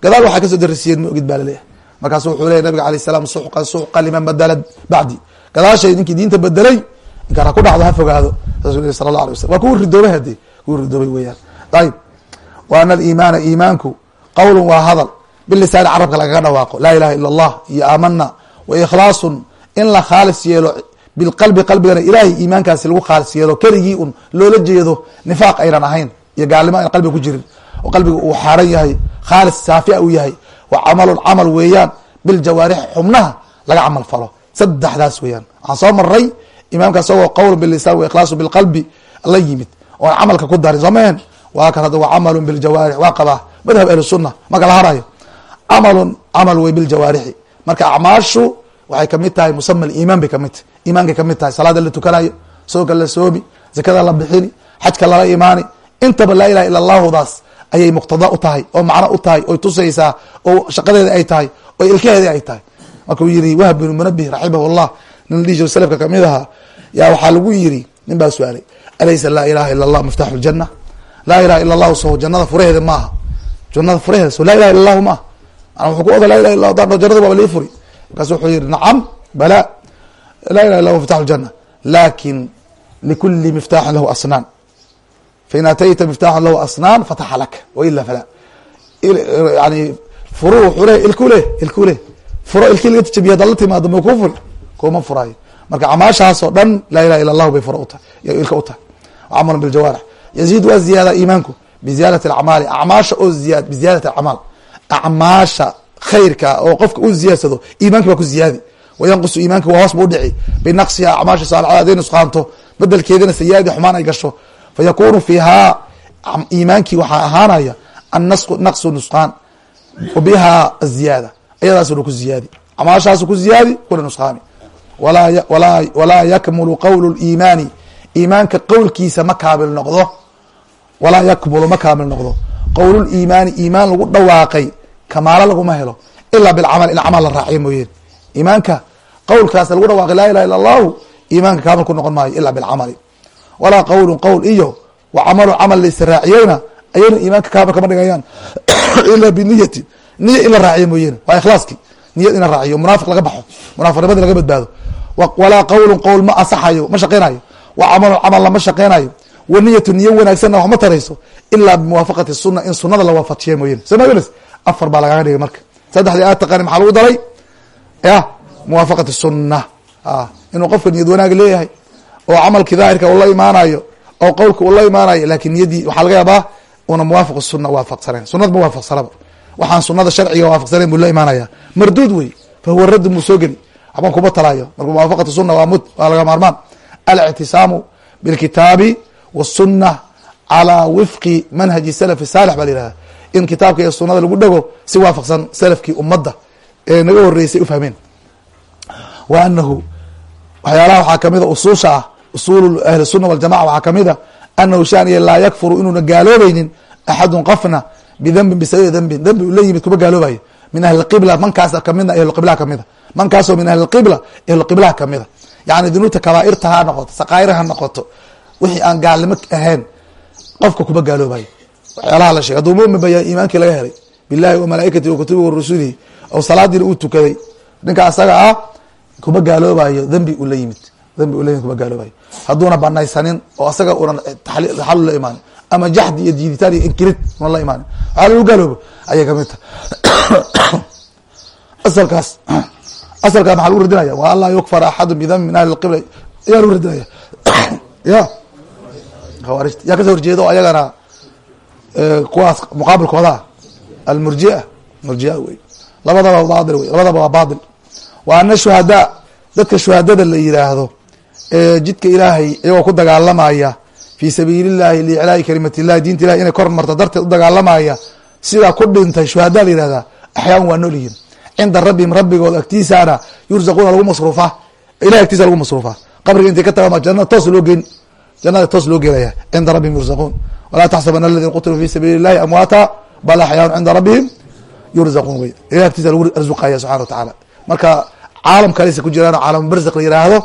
gadaal waxay ka soo darisiyeen ma ogid baa la leeyahay markaasu wuxuu leya nabiga alay salam suxqan suxqan liman badalad bacdi. Gadaashay ninkii diinta bedelay inkaan ha ku dhacdo ha fogaado saasuu ley sala allah alay waslam waa kuwi ridoobay hade kuwi ridoobay weeyaan. Ayib wa ana aliimaana iimaanku qowlun waa hadal. Bilisaani carabka lagaga dhawaaqo. Laa ilaha ila allah iyo aamana wa ikhlaasun in la khaalis yeelo bilqalbi qalbigana ilahay iimaankaasi lagu khaalis yeelo. Keligii un loola jeedo nifaaq aynan ahayn iyo gaalnimo ayna qalbiga ku jirin. Oo qalbiga uu xaaran yahay khaalis saafia uu yahay. Wa camalun camal weeyaan biljawaarix xubnaha laga camal falo. Saddexdaas weeyaan. Waxaan soo maray imaamka isagoo qowl bilisan wa ikhlaasu bilqalbi la yimid. Oon camalka ku darin soo maheen waa kan hadda wa camalun biljawaarix waa qabaa madhab ahli sunna marka la harayo camalun camal wey biljawaarixi marka acmaashu waxay ka mid tahay musama iimaan bay ka mid tahay iimaankay ka mid tahay. Salaada la tukanayo soonka la soomi zakada la bixini xajka lala imaani intaba laa ilaha ila allahudaas ayay muqtada u tahay oo macno u tahay oy tusaysaa oo shaqadeeda ay tahay oo ilkaheeda ay tahay. Markuu yihi wahb binu munabih raximah llah nin dhihi jiro selafka ka mid ahaa yaa waxaa lagu yiri nin baa su'aalay alaysa laa ilaha ila allah miftaxu ljana laa ilaha ila allahu so jannada furaheeda maaha. Jannada furaheeda so laa ilaha illa allahu maaha? Mana wuxuu ku oga la ilah illa daan jannada baaba lii furi. Markaasu wuxuu yihi nacam bala laa ilaha illa hu miftaxu ljana laakiin likuli miftaxin lahu asnaan fain atayta miftaxan lahu asnaan fataxa laka waila fala yani furu wuxuu leh ilku leh furo ilkii laga tijabiya hadad la timaado ma kuu furi kuma furaayo marka camaashaas oo dhan laa ilaha illa allahu bay furo utahay ilka u tahay camalun biljawaarix yaziid waa ziyaada iimaanku biziyaadati acmaali acmaasha oo ziya biziyaadati acmaal acmaasha khayrka oo qofka u ziyaadsado iimaanki baa ku ziyaadi wayanqusu iimaanka waa hoos bu udhici binaqsiha acmaasha saalixada haday nusqaanto bedelkeedana sayaadi xumaan ay gasho fayakunu fiihaa iimaankii waxaa ahaanaya annasqu naqsu nusqaan wa biha aziyaada ayadaasuna ku ziyaadi acmaashaasu ku ziyaadi kuna nusqaami walaa yakmulu qowlu liimaani iimaanka qowlkiisa ma kaamil noqdo walaa yakmulu ma kaamil noqdo qowluliimaani iimaan lagu dhawaaqay kamaalo laguma helo ilaa bilcamal in camal la raaciyo mooyeen iimaanka qowlkaas lagu dhawaaqay laa ilaha illa allahu iimaanka kaamil ku noqon maayo ila bilcamali walaa qowlun qowl iyo wa camalu camal laisraaciyeyna ayayna iimaanka kaamil kama dhigayaan. Ila biniyati niya in la raaciyo mooyeen waa ikhlaaski. Niyad in la raaciyo munaafiq laga baxo munaafiqnimadi laga badbaado. Walaa qowlun qowl ma asaxayo ma shaqeynayo. Wa camalu camal lama shaqeynayo. Waniyatu niyo wanaagsanna wax ma tarayso ilaa bimuwaafaqati suna in sunada la waafajiya mooyane soo mags afar baa lagaga dhigay marka. Saddexdii aad taqaani maxaa lagu daray ya muwaafaqati sunna. Inuu qofka niyad wanaag leeyahay oo camalkii daahirka ula imaanayo oo qowlka ula imaanayo laakiin niyaddii waxaa laga yaabaa una muwaafiq suna waafaqsanayn sunad ma waafaqsanaba waxaan sunada sharciga waafaqsanayn buu la imaanaya marduud wey fahuwa radd muu soo geli. Waxba kuma talaayo. Marka muwaafaqatu suna waa mud waa laga maarmaan. Alictisaamu bilkitaabi wasunna calaa wifqi manhaji salafi saalix baa la yihahda in kitaabka iyo sunada lagu dhego si waafaqsan salafkii ummadda ee naga horeysay ufahmeen wa anahu waxyaalaha waxaa kamida usuusha ah usuul ahli الsuna waljamaca waxaa kamida anahu shaniya laa yakfuru inuuna gaaloobaynin axadun qofna bidembin bisababi dembin dembi ula yimid kuma gaaloobayo. Min ahli qibla mankaas kamidna ahlqiblaha kamida mankaasoo min ahli qibla ahlqiblaha kamida yani dunuubta kabaairta ha noqoto saqaa'ir ha noqoto wixii aan gaalnimo ahayn qofka kuma gaaloobayo. Waxyaalaha la sheegay. Hadduu mumin baya iimaankii laga helay. Bilahi wa malaaikati wa kutubi wa rusulihi. Oo salaadiina uu tukaday. Ninka asaga ah kuma gaaloobayo. Dembi ula yimid dembi ula yimid kuma gaaloobayo. Hadduuna banaysanin oo asaga unan taxalul la imaanin. Ama jaxdi iyo diiditaan iyo inkirid una la imaanin. Waxaa lagu gaaloobo? Ayay ka mid tahay asalkaas asalkaa maxaa lagu radinaya wa an laa yukfar axadu bidambi min ahli qibla ayaa lagu radinaya ya. Khawaarijta yaa ka soo horjeeda oo ayagana kuwaas muqaabilkooda almurjia. Murjia wey. Labadaba bail wey. Labadaba waa bail wa ana shuhadaa dadka shuhadada la yiraahdo ee jidka ilaahay iyagoo ku dagaalamaya fi sabiili llahi liiclaa'i kalimat illahi diinta ilahi inay kor marto darteed u dagaalamaya sidaa ku dhintay shuhada la yihahdaa axyaan waa nool yihiin. Cinda rabbihim rabbigooda agtiisaana yurzaquuna lagu masruufaa ilahay agtiisa lagu masruufaa qabriga intay ka tagama jannada toos loo geyn jannada toos loo gelaya. Cinda rabbihim yurzaquun walaa taxsabana aladina qutiluu fi sabiili illahi amwaata bal axyaan cinda rabbihim yurzaquun wey. Ilahay agtiisa lagu arzuqaya subxana wa tacaala marka caalam kalesa ku jiraan caalam barzaq la yiraahdo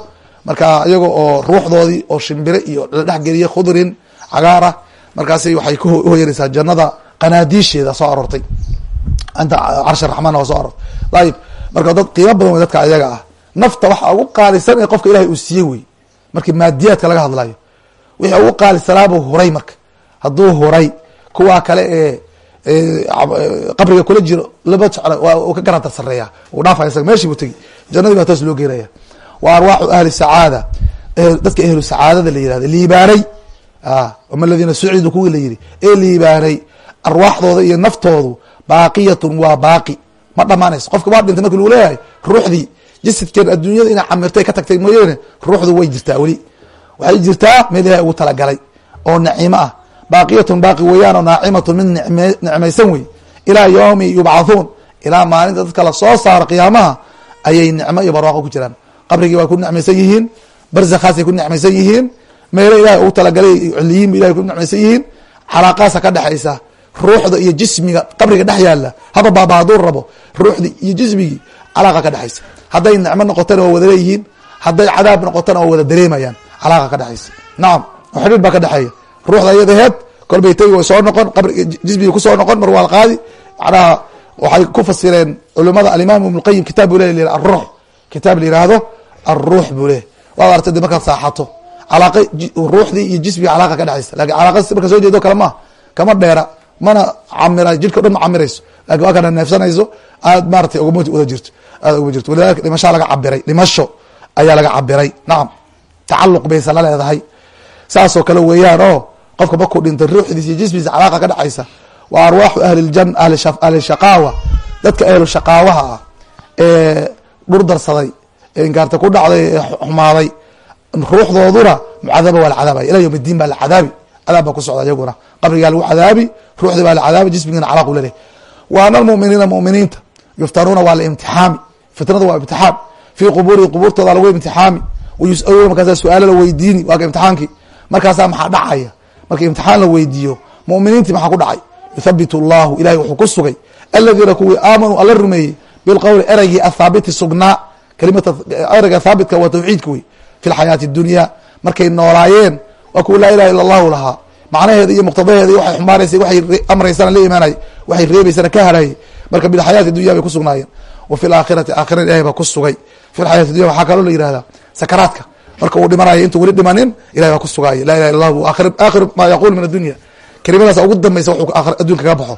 marka iyaga oo ruuxdoodii oo shimbire iyo la dhexgeliya khudrin cagaar ah markaasay waxay uhoyanaysaa jannada qanaadiisheeda soo aroortay. Anta carshi raxmaan waa soo aroortay. Ayib marka dad qiimo badan wey dadka ayaga ah. Nafta waxa ugu qaalisan ee qofka ilahay uu siiyey wey. Markii maadiyaadka laga hadlayo wixii ugu qaalisanaabuu huray marka. Hadduu huray kuwaa kale ee qabriga kula jiro lama waa ka garantar sareeya isaga meeshii buu tegi. Jannadii baa toos loo geenaya wa arwaaxu ahli sacaada dadka ehlu sacaadada la yihahdo liibaanay ama aladiina sucidu kuwii la yihi ee liibaanay arwaaxdooda iyo naftoodu baaqiyatun waa baaqi ma dhamaanayso qofka waa dhintay marki lagu leeyahay ruuxdii jasadkeen adduunyada inay camirtay ka tagtay mooyeene ruuxdu way jirtaa weli waxay jirtaa meel ilahay ugu talagalay oo naciimo ah baaqiyatun baaqi weeyaan oo naacimatun mid nicmaysan wey ilaa yawmi yubcathuun ilaa maalinta dadka la soo saaro qiyaamaha ayay nicmo iyo barwaaqo ku jiraan qabrigii waa ku nicmaysan yihiin barzakhaasay ku nicmaysan yihiin meelo ilahay ugu talagalay ciliyiin ba ilahay ku nicmaysan yihiin calaaqaasa ka dhexaysa ruuxda iyo jismiga qabriga dhex yaalla haba baaba hadduu rabo. Ruuxdi iyo jismigii calaaqa ka dhexaysa hadday nicmo noqotana waa wada leeyihiin hadday cadaab noqotana waa wada dareemayaan calaaqa ka dhexaysa nacam oo xidhiir baa ka dhexeeya ruuxda iyadaheed kolbay tegi way soo noqon qabriga jismigi ku soo noqon mar waa qaadi. Macnaha waxay ku fasireen culimada alimaam ibn qayim kitaab buu le aruux kitaab la yihahdo aruux buu leh waad artay de markaad saaxato calaaqa ruuxdii iyo jismiga calaaqa ka dhexaysa laakiin calaaqa marka soo jeedo kale maaha kama dheera mana camira jidhka o dhan ma camirayso laakiin waa kana neefsanayso aad maaratay ugama wada jirto aad ugama jirto walidalika dhimashaa laga cabiray dhimasho ayaa laga cabiray nacam tacaluq baysa la leedahay saasoo kale weeyaan oo qofka markuu dhintay ruuxdiis iyo jismigiisa calaaqa ka dhexaysa wa arwaaxu ahli ljan ahli shaqaawa dadka ahlu shaqaawaha ah ee dhur darsaday inkaarta ku dhacday ee xumaaday. Ruuxdooduna mucadaba waa la cadaabaya. Ila yowm iddiin baa la cadaabi. Cadaab baa ku socda iyaguna. Qabrigaa lagu cadaabi ruuxdii baa la cadaabi jismigina calaaqu leleh wa ana almuminiina muminiinta. Yuftanuuna waa la imtixaami. Fitnadu waa imtixaan fii qubuurihi qubuurtooda lagu imtixaami. Wayus-aluuna markaasa su'aalo la weydiini. Waa ka imtixaankii. Markaasaa maxaa dhacaya? Marka imtixaan la weydiiyo muminiintii maxaa ku dhacay? Yuthabitu allahu ilahay wuxuu ku sugay. Aladiina kuwii aamanuu alla rumeeyey bilqowli ereygii athaabiti sugnaa kalimata ereyga thaabitka waa tawxiidka wey fi lxayaati dunya markay noolaayeen waa kuwa laa ilaha illa allahu lahaa. Macnaheeda iyo muqtadaheeda iyo waxay xumaanaysa waxay amraysana la imaanay waxay reebaysana ka harayay marka bilxayaati dunya bay ku sugnaayeen. Wa fi laakhirati aakhira ilahay baa ku sugay. Fi lxayaati dunya waxaa kaloo la yihahdaa sakaraadka. Marka uu dhimanayo intuu weli dhimanin ilahay baa ku sugaaya la ilaha illa allah akhir akhir ma yaqul min addunya kelimadaas ugu dambaysa wuxuu adduunka kaga baxo.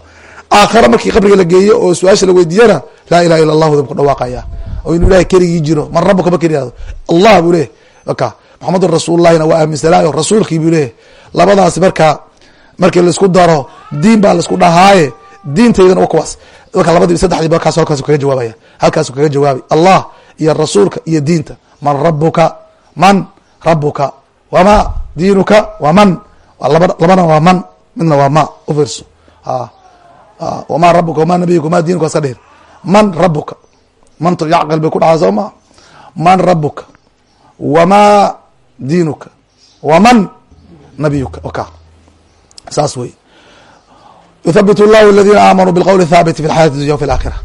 Aakhira markii qabriga la geeyo oo su'aasha la weydiiyana laa ilaha illa allahu ku dhawaaqaya oo inuu ilahay keligii jiro man rabuka ma keliyaado allah buu leeyahy aka maxamedun rasuulullahina waa aaminsanaayo rasuulkii buu leeyahy labadaasi marka markii la isku daro diin baa la isku dhahaaye diintaydana wa kuwaas. Marka labadii saddexdii markaas halkaasu kaga jawaabaya. Halkaasu kaga jawaabay allah iyo rasuulka iyo diinta. Man rabuka man rabuka wama diinuka wa man. Laba labana waa man midna waa ma ufiirso wama rabuka wama nabiyuka wama diinuka iska dhihin man rabuka mantu yacqil bay ku dhacdaa soo maa man rabuka wama diinuka. Waman nabiyuka. Waka saas wey. Yuthabit llahu aladina aamanuu bilqowli thaabiti fi lxayati dunya wafi lakhira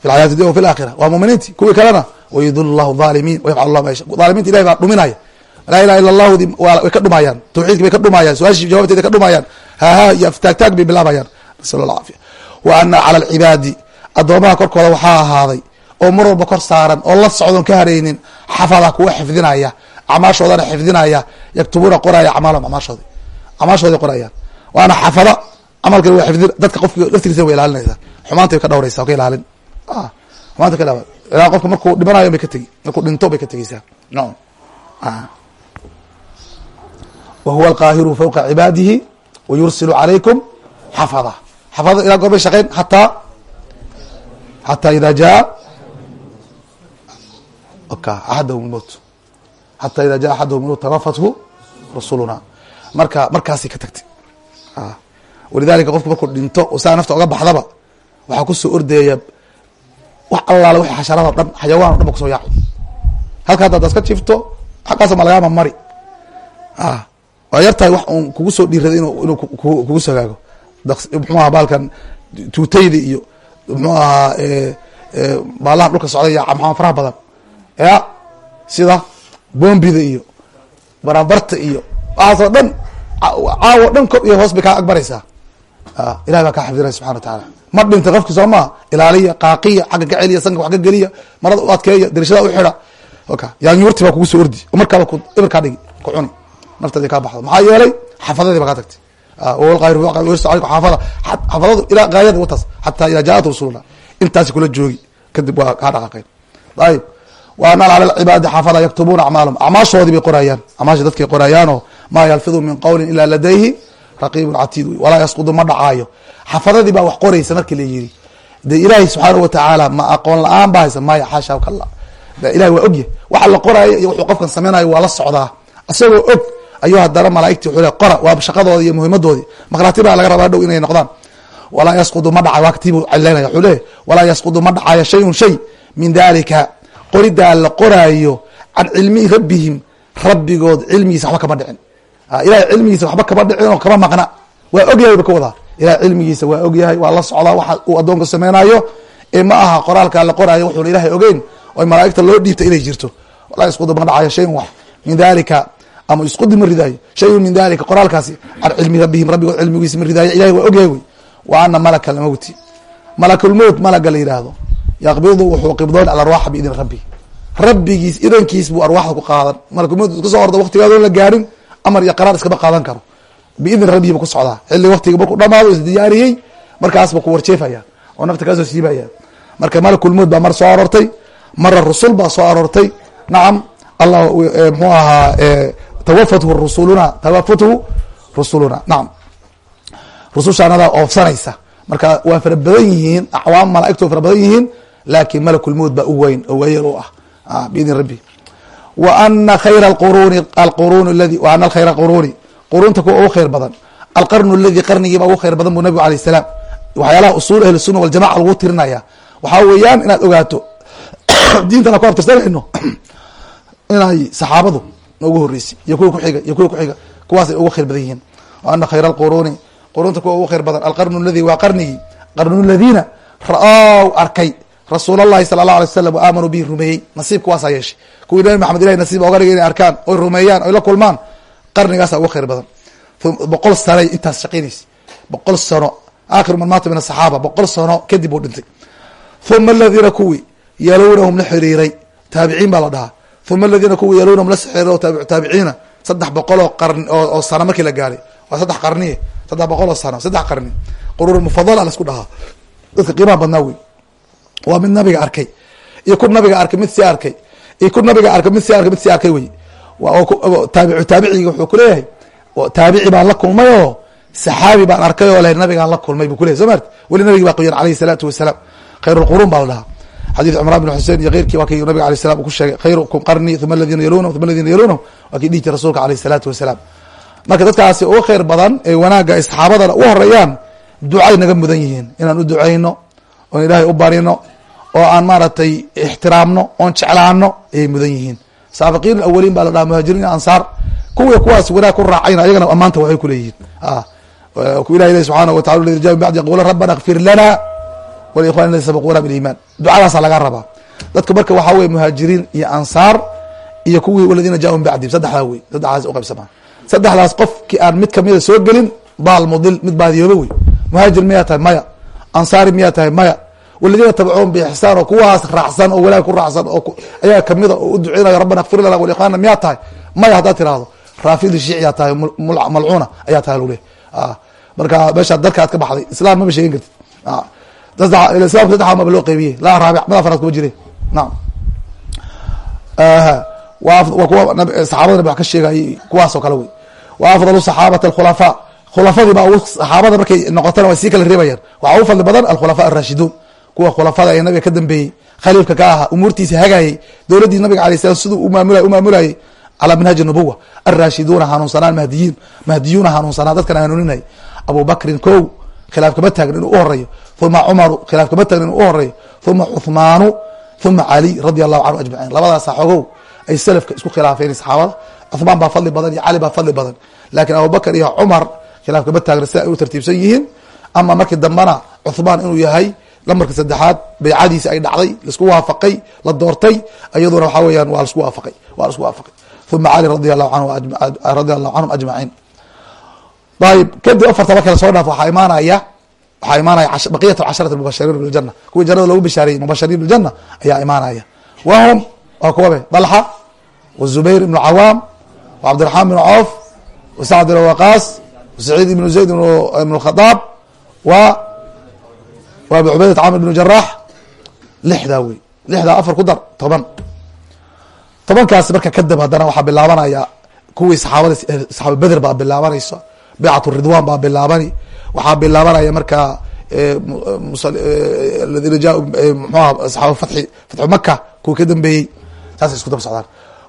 fi lxayati dunya wafi lakhira waa muminiinti kuwii kalena wayudil llahu zaalimiin. Wayafcal llah ma yasha zaalimiinta ilahi baa dhuminaya. Laa ilaha illa allahudi way ka dhumayaan. Tawxiidki bay ka dhumayaan. Su'aashii jawabteeda ka dhumayaan. Haha iyo aftaagtaag bay bilaabayaan. Nasal allah caafiya wa ana cala alcibaadi. Addoomaha korkooda waxaa ahaaday oo mar walba kor saaran oo la socdon ka haraynin xafada kuwa xifdinaya acmaashoodana xifdinaya yaktubuuna qoraya acmaalahum acmaashoodi acmaashooday qorayaan waana xafada camalkan waa xifdin dadka qofki laftigiisa way ilaalinaysaa xumaantay ka dhawraysa o ka ilaalin. Xumaanta ka ilaa qofka markuu dhimanayo bay ka tegi markuu dhinto bay ka tegeysaa no wa huwa alqaahiru fawqa cibaadihi wa yursilu calaykum xafada. Xafada ilaa goor bay shaqeyn hataa xataa ida jaa ka axadahum lmowt xataa ida jaa axadahum lmowt tawafathu rasuluna marka markaasay ka tagtay. Walidalika qofku markuu dhinto oo saa nafta oga baxdaba waxaa ku soo ordeeya wax allaale w xasharada dhan xayawaan o dhan ba ku soo yaacay. Halka haddaad iska jiifto xaggaasa ma lagaama mari. Waa yartahay wax uun kugu soo dhiiraday inu inuu kugu sagaago muxuu aha baalkan tuutayda iyo muxuu ahaa baalahan dhulka socday iyo maxaa faraha badan ya sida bombida iyo barabarta iyo waxaasoo dhan caawo dhan kor iyo hoos bay kaa agbaraysaa. Ilahi baa kaa xifdinaya subxana wa tacaala. Ma dhintay qofki soo maa ilaaliya qaaqiya xagga ka celiya sanka wax ka geliya marada u adkeeya darishada u xida oka yaanyuurti baa kugu soo ordi. Markaaba ibirkaa dhigi ku cuni. Naftaadi kaa baxdo. Maxaa yeelay xafadadii ba kaa tagtay. Xaafada xafadadu ilaa gaayada wataas xataa idaa jaaat rasuluna intaasi kula joogi kadib waa kaa dhaqaaqeen. Ayib wa ana cala lcibaadi xaafada yaktubuuna acmaalahum acmaashoodii bay qorayaan. Acmaasha dadkay qorayaanoo maa yalfidu min qowlin ila ladayhi raqiibun catiid wey walaa yasqudu ma dhacaayo. Xafadadii baa wax qoraysa markii la yiri de ilaahay subxaana watacaala ma aqoon la'aan ba haysa maya xaasha kala de ilahay waa ogyahy waxa la qoraayo iyo wuxuu qofkan samaynayo waa la socdaa. Isagoo og ayuu haddana malaaigti wuxuu le qora waa shaqadoodi iyo muhimadoodii maqraati baa laga rabaa dhow inay noqdaan. Walaa yasqudu ma dhacayo waktibu cilaynaya wuxuu leeyahy walaa yasqudu ma dhacayo shayun shay min dalika qoridaa la qoraayo can cilmi rabbihim rabbigood cilmigiisa waxba kama dhicin. Ilahay cilmigiisa waxba kama dhicin oo kama maqna. Waa ogyahay ba ka wadaa. Ilahay cilmigiisa waa ogyahay waa la socdaa waxa uu addoonka samaynayo ee ma aha qoraalkaa la qoraayo wuxuuna ilahay ogeyn oo malaaigta loo dhiibta inay jirto. Walaa yasqudu ma dhacayo shayun wax. Min dalika ama isqudi ma ridaayo shayun min dalika qoraalkaasi can cilmi rabbihim rabbigood cilmigiisa ma ridaayo ilahay waa ogyahay wey. Wa ana malaka almowti malakulmowt malaga la yidhaahdo yaqbidu wuxuu qibdoon al arwaxa biidni rabbi. Rabbigiis idankiis buu arwaxda ku qaadan. Malakulmowt iska soo orda waktigaadoo la gaarin amar iyo qaraar iskama qaadan karo. Biidni rabbihi bu ku socdaa. Xilli waktiga markuu dhamaado isdiyaariyey markaasba ku warjeefaya oo nafta kaasoo siibaya. Marka malakulmowt baa mar soo aroortay mara rusul baa soo aroortay. Nacam allah mxuu ahaa tawafathu rusuluna tawafathu rusuluna. Nacam rusushaanadaa oofsanaysa. Marka waa fara badan yihiin acwaam malaaigto fara badan yihiin laakin malakulmowt baa u weyn oo wayel u ah. Biidni rabbi. Wa ana khayra quruni alqurun ladi wa ana khayra quruni qurunta kuwa ugu khayr badan. Alqarnu aladi qarnigiiba ugu khayr badan bu nabigu alayh salaam. Waxyaalaha usul ahli sunna waljamaca lagu tirinaya. Waxaa weeyaan inaad ogaato diintana ku abtirsanayno inay saxaabadu ugu horeysay iyo kuwa kuxiga iyo kuwa kuxiga kuwaasay ugu khayr badan yihiin. Wa ana khayra alquruni qurunta kuwa ugu khayr badan alqarnu ladi waa qarnigii. Qarnu ladiina ra'ow arkay rasuul allahi sala allah alay wasalam wa aamanuu bihi rumeeyey nasiibka waasaa yeeshay kuwii nabi maxamed ilahi nasiib oga dhigay inay arkaan oy rumeeyaan oy la kulmaan qarnigaasa ugu khayr badan. Boqol sanay intaas shaqaynaysa boqol sano aakhiru man maata min asaxaaba boqol sano kadib uu dhintay. Uma aladiina kuwii yalownahum la xiriiray taabiciin baa la dhahaa. Uma aladiina kuwa yaluunahum la taabicu taabiciina saddex boqol oo qarni oo sano markii la gaaray. Waa saddex qarniye saddex boqol oo sano saddex qarni quruur mufadala la isku dhahaa. Dadka qiimaha badnaa wey waa mid nabiga arkay. Iyo ku nabiga arkay mid sii arkay. Iyo ku nabiga arkay mid sii arkay mid sii arkay wey. Taabicu taabiciga wuxuu kuleeyahay taabici baan la kulmay oo saxaabi baan arkay oo leh nabigaan la kulmay bu kuleyay soo maarti weli nabigi baa qoyan alayhi salaatu wasalaam khayr lquruun baa la dhahaa. Xadith cimran bin xusein iyo keyrkii waa kii nabiga alay salam uu ku sheegay khayrukum qarnii uma aladiina yalunahum uma aladiina yalunahum waa kii dhihi jira rasuulka alayh salaatu wasalaam. Marka dadkaasi uga khayr badan ee wanaagga ay saxaabadana u horeeyaan ducay naga mudan yihiin. Inaan u ducayno oon ilaahay u barino oo aan maaragtay ixtiraamno oon jeclaano ayay mudan yihiin. Saabiqiin awaliin baa la dhaha muhaajiriin ansaar kuwii kuwaas wanaag ku raacayna ayagana ammaanta waxay kuleeyihiin ilah ilahi subxaana wa tacala ladina ja min bacdi yaqula rabbana kfir lana walikhwana aladi sabaquuna biliiman ducadaasaa laga rabaa. Dadka marka waxaa weye muhaajiriin iyo ansaar iyo kuwii waladiina jaa min bacdihim saddexdaa wey saddexdaas uqaybsamaa saddexdaas qofkii aan mid kamida soo gelin daal mudil mid baadiyooba wey. Muhaajir miyaa tahay maya ansaari miyaa tahay maya waladiina tabcuun biixsaan oo kuwaas raacsan oo wanaag ku raacsan oo ayaga kamida oo u duceynaya rabbana kfir lana walikhwana miyaa tahay? Maya haddaad tirahdo raafidi shiiciyaa tahay malcuuna ayaa tahay lagu leey marka meesha dalka ad ka baxday islam maba sheegin kartid. Islamka saddexa maba loo qeybiyey. Laa raabic mada faraad kuma jire naam. Waa kuwa saxaabada nabi wax ka sheegayay kuwaas oo kale wey. Wa afdalu saxaabati alkhulafaa. Khulafadii baa saxaabada markay noqotana way sii kala reebayaan. Waxaa ugu fadli badan alkhulafa arashiduun kuwa khulafada ee nabiga ka dambeeyey khaliifka ka ahaa umuurtiisa hagayey dowladdii nabiga alay slam siduu umaamula umaamulayay calى manhaji nubuwa arashiduuna hanuunsanaan mahdiyiin mahdiyuuna hanuunsanaan dadkan hanuuninay. Abu bakrin ko khilaaf kama taagn inuu uhoreeyo uma cumaru khilaaf kama taagn inuu uhoreeyo uma cuhmaanu uma cali radi allahu canhu ajmaciin labadaasa xogow ay selafka isku khilaafeen saxaabada. Cuhmaan baa fadli badan iyo cali baa fadli badan. Lakin abubakr iyo cumar khilaaf kama taagna sida ay u tartiibsan yihiin. Ama markii dambena cuhmaan inuu yahay lamarka saddexaad baycadiisi ay dhacday la isku waafaqay la doortay iyaduna waxaa weeyaan waa lasku waafaqay waa lasku waafaqay. Uma cali radi allahu anhu radi allahu canhum ajmaciin ayib kadib afarta marka la soo dhaaf waxaa imaanaya waxaa imaanaya baqiyat casharati mubashiriin biljana kuwii jannada loogu bishaariyey mubashiriin biljana ayaa imaanaya. Wahum waa kuwabe dalxa wazubayr ibnu cawaam wacabdiraxmaan bn coof wasacd ibn waqaas wasaciid ibnu zayd ibn khadaab wa wa abi cubaydat camr ibnu jaraax lixdaa wey lixdaa afar ku dar toban. Tobankaas marka kadib haddana waxaa bilaabanaya kuwii saxaabada saxaaba beder baa bilaabanaysa baycat ridwan baa bilaabani. Waxaa bilaabanaya marka ja mxuha saxaaba fati fatxu maka kuwa ka dambeeyey. Saasay isku daba socdaan.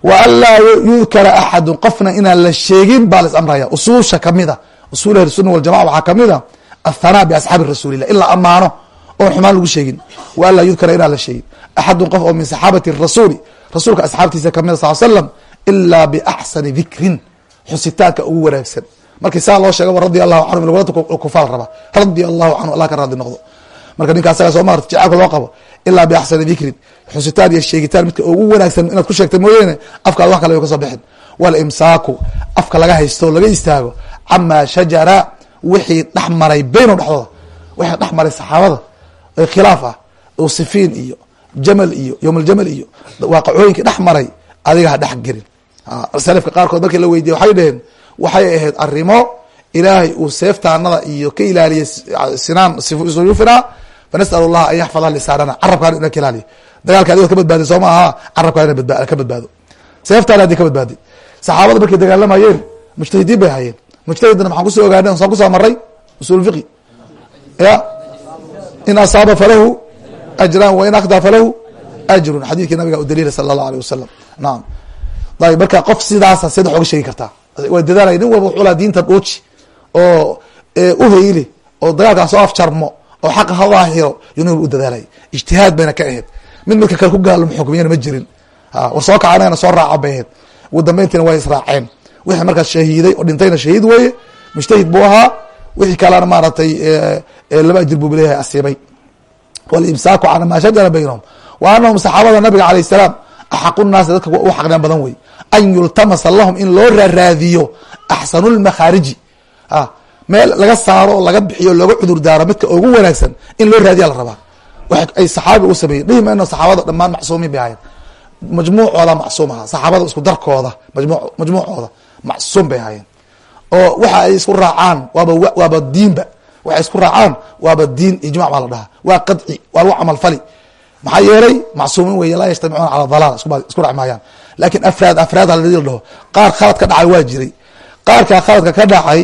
Wa an laa yudkara axadun qofna inaan la sheegin baa la is amraya usuusha kamida usul ahli sunna waljamaca waxaa kamida athanaa biasxaabi rasuulillah in la amaano oon xumaan lagu sheegin. Wa an laa yudkara inaan la sheegin. Axadun qof oo min saxaabati rasuuli rasuulka asxaabtiisa kamida sal slam ilaa biaxsani dikrin xusitaanka ugu wanaagsan. Markii saa loo sheega radi allahu canhu lagula kufaal raba. Radia allahu canhu allah ka raadi noqdo. Marka ninka asaga soo maarta jacaalka loo qabo ilaa biaxsani dikrin xusitaan iyo sheegitaan midka ugu wanaagsan inaad ku sheegta mooyeene afkaad wax kale yo ka soo bixin. Walimsaaku afka laga haysto laga istaago camaa shajara wixii dhex maray beyno dhexdooda wixii dhex maray saxaabada khilaaf ah oo sifiin iyo jamal iyo yowm aljamal iyo waaqacooyinkii dhex maray adiga ha dhex gelin. Salafka qaarkood markii la weydiye waxay dheheen waxay ahayd arrimo ilaahay uu seeftaanada iyo ka ilaaliyay sinaan suyuufina fanasal allaha an yaxfada lisaanana carabkaana ina ka ilaaliyo. Dagaalka adigood ka badbaadi soo ma aha carabkaana ina ka badbaado. Seeftaana haddii ka badbaadi. Saxaabada markay dagaalamayeen mujtahidiin bay hayeen. Mujtahidna maxaan ku soo ogaanay saan ku soo maray usul fiqi. Ya in asaaba falahu ajran wain akda falahu ajrun. Xadiidkii nabiga u daliila sala allahu alيh wasalam naam. Ayb marka qof sidaasa seed wax oga sheegi kartaa waa dadaalaya nin walba wuxuu laha diinta dhuuji oo uhayli oo dagaalkaa soo afjarmo oo xaqa ha daahiro yuu u dadaalay. Ijtihaad bayna ka ahayd. Mid midka kale ku gaalmo xukmiyana ma jirin. War soo kaca anagana soo raaca bay ahayd. Ugu dambeyntiina way israaceen wixii markaas shahiiday oo dhintayna shahiid weeye mujtahid buu ahaa wixii kalena maaragtay laba ajir buu leeyahay asiibay. Walimsaaku cala maa shajara baynahum. Wa anahum saxaabada nabiga alayh salaam axaqu naasi dadka u xaqnaan badan wey. An yultamasa lahum in loo raaraadiyo axsanu lmakhaariji meel laga saaro laga bixiyo looga cudur daaro midka ugu wanaagsan in loo raadiya la rabaa. Ay saxaabi u sameeyen dhihi mayno saxaabada dhamaan macsuumiin bay ahayen majmuucooda macsuum ahaa. Saxaabada isku darkooda majmu majmuucooda macsuum bay ahaayeen oo waxa ay isku raacaan waaba waaba diinba. Waxay isku raacaan waaba diin ijmac baa la dhahaa. Waa qadci waa lagu camal fali. Maxaa yeelay macsuumin weeye laa yajtamicuuna cala dalaal isku raci maayaan laakiin afraad afraad haddii la dhaho qaar khalad ka dhacay waa jiray. Qaarkaa khaladka ka dhacay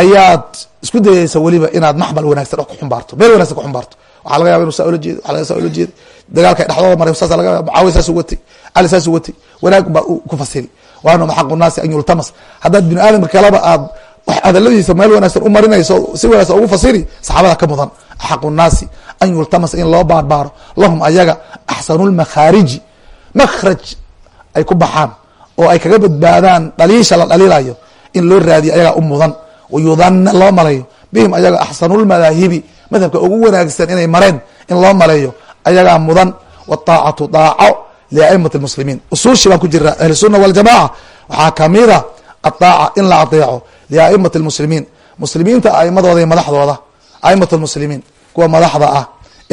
ayaad isku dayeysa weliba inaad maxmal wanaagsan ku xumbaarto meel wanagsan ku xumbaarto. Waxaa laga yaba inu saa ola jeedo waa saa ola jeeda dagaalka dhexdooda maray saas laga yaba mucaawiya saasu watay cali saasu watay. Wanaag baa ku fasiri waanuma xaqu naasi an yultamas. Haddaad bini aadamka kaleba aad wax hadaladiisa meel wanaagsan u marinayso si wanaagsan ugu fasiri saxaabada ka mudan. Axaqu naasi an yultamas in loo baarbaaro lahum ayaga axsanu lmakhaariji makhraj ay ku baxaan oo ay kaga badbaadaan dhaliisha la dhaliilayo in loo raadiyo ayagaa u mudan. Wayudana loo maleeyo. Bihim ayaga axsanulmadaahibi madhabka ugu wanaagsan inay mareen in loo maleeyo ayagaa mudan. Wataacatu daaco liaimati lmuslimiin usuushi baan ku jiraa ahlusunna waljamaca waxaa kamida adaaca in la adeeco liaimati lmuslimiin muslimiinta aimadooda iyo madaxdooda aimat lmuslimiin kuwa madaxda ah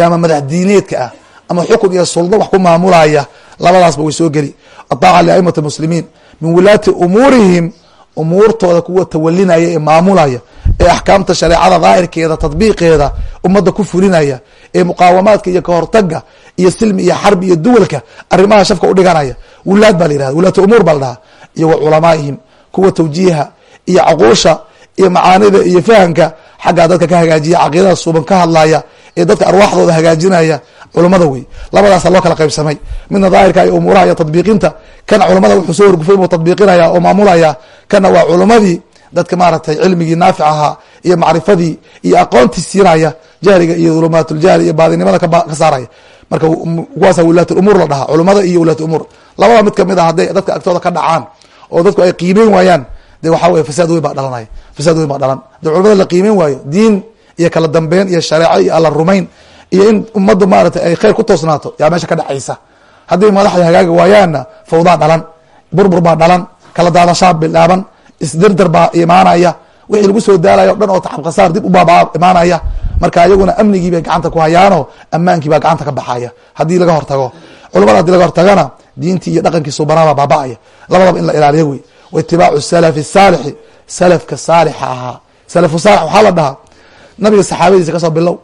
ama madax diineedka ah ama xukun iyo suldo wax ku maamulaya labadaasba way soo geli adaaca liaimati lmuslimiin min wulaati umuurihim umuurtooda kuwa tawalinaya ee maamulaya ee axkaamta shareecada daahirkeeda tadbiiqeeda ummadda ku fulinaya ee muqaawamaadka iyo kahortaga iyo silmi iyo xarbi iyo duwalka arrimaha shafka udhiganaya wulaad baa la yihahda wulaat umuur baa la dhahaa iyo wa culamaa'ihim kuwa tawjiiha iyo caquusha iyo macaanida iyo fahamka xaggaa dadka ka hagaajiya caqiidada suuban ka hadlaya ee dadka arwaaxdooda hagaajinaya culamada wey labadaasa loo kala qaybsamay. Midna daahirka iyo umuuraha iyo tadbiiqinta kana culamada wuxuu soo horgufay buu tadbiiqinaya oo maamulaya kana waa culamadii dadka maaragtay cilmigii naafic ahaa iyo macrifadii iyo aqoontii siinaya jahliga iyo dhulumaatuljahli iyo baadinimada ka saaraya marka kuwaasa wulaat umuur la dhahaa culamada iyo wulaat umuur. Labada mid ka mid a hadday dadka agtooda ka dhacaan oo dadku ay qiimeyn waayaan de waxaa weye fasaad weyn baa dhalanaya. Fasaad weyn baa dhalan. Hadii culamada la qiimeyn waayo diin iyo kala dambeyn iyo shareeco iyo alla rumayn iyo in ummaddu maaragtay ay khayr ku toosnaato yaa meesha ka dhacaysa. Haddii madaxda hagaagi waayaanna fawdaa dhalan burbur baa dhalan kala daadashaa bilaaban isdardar baa imaanaya wixii lagu soo daalayo o dhan oo taxabkasaar dib u baabaa imaanaya marka ayaguna amnigii bay gacanta ku hayaano ammaankii baa gacanta ka baxaya. Haddii laga hortago culamada haddii laga hortagana diintii iyo dhaqankii subanaa baa baaba'aya labadaba in la ilaaliyo wey. Wa itibaacu salafi saalixi. Salafka saalixa ahaa. Salafu saalix waxaa la dhahaa. Nabiga saxaabadiisa ka soo bilow.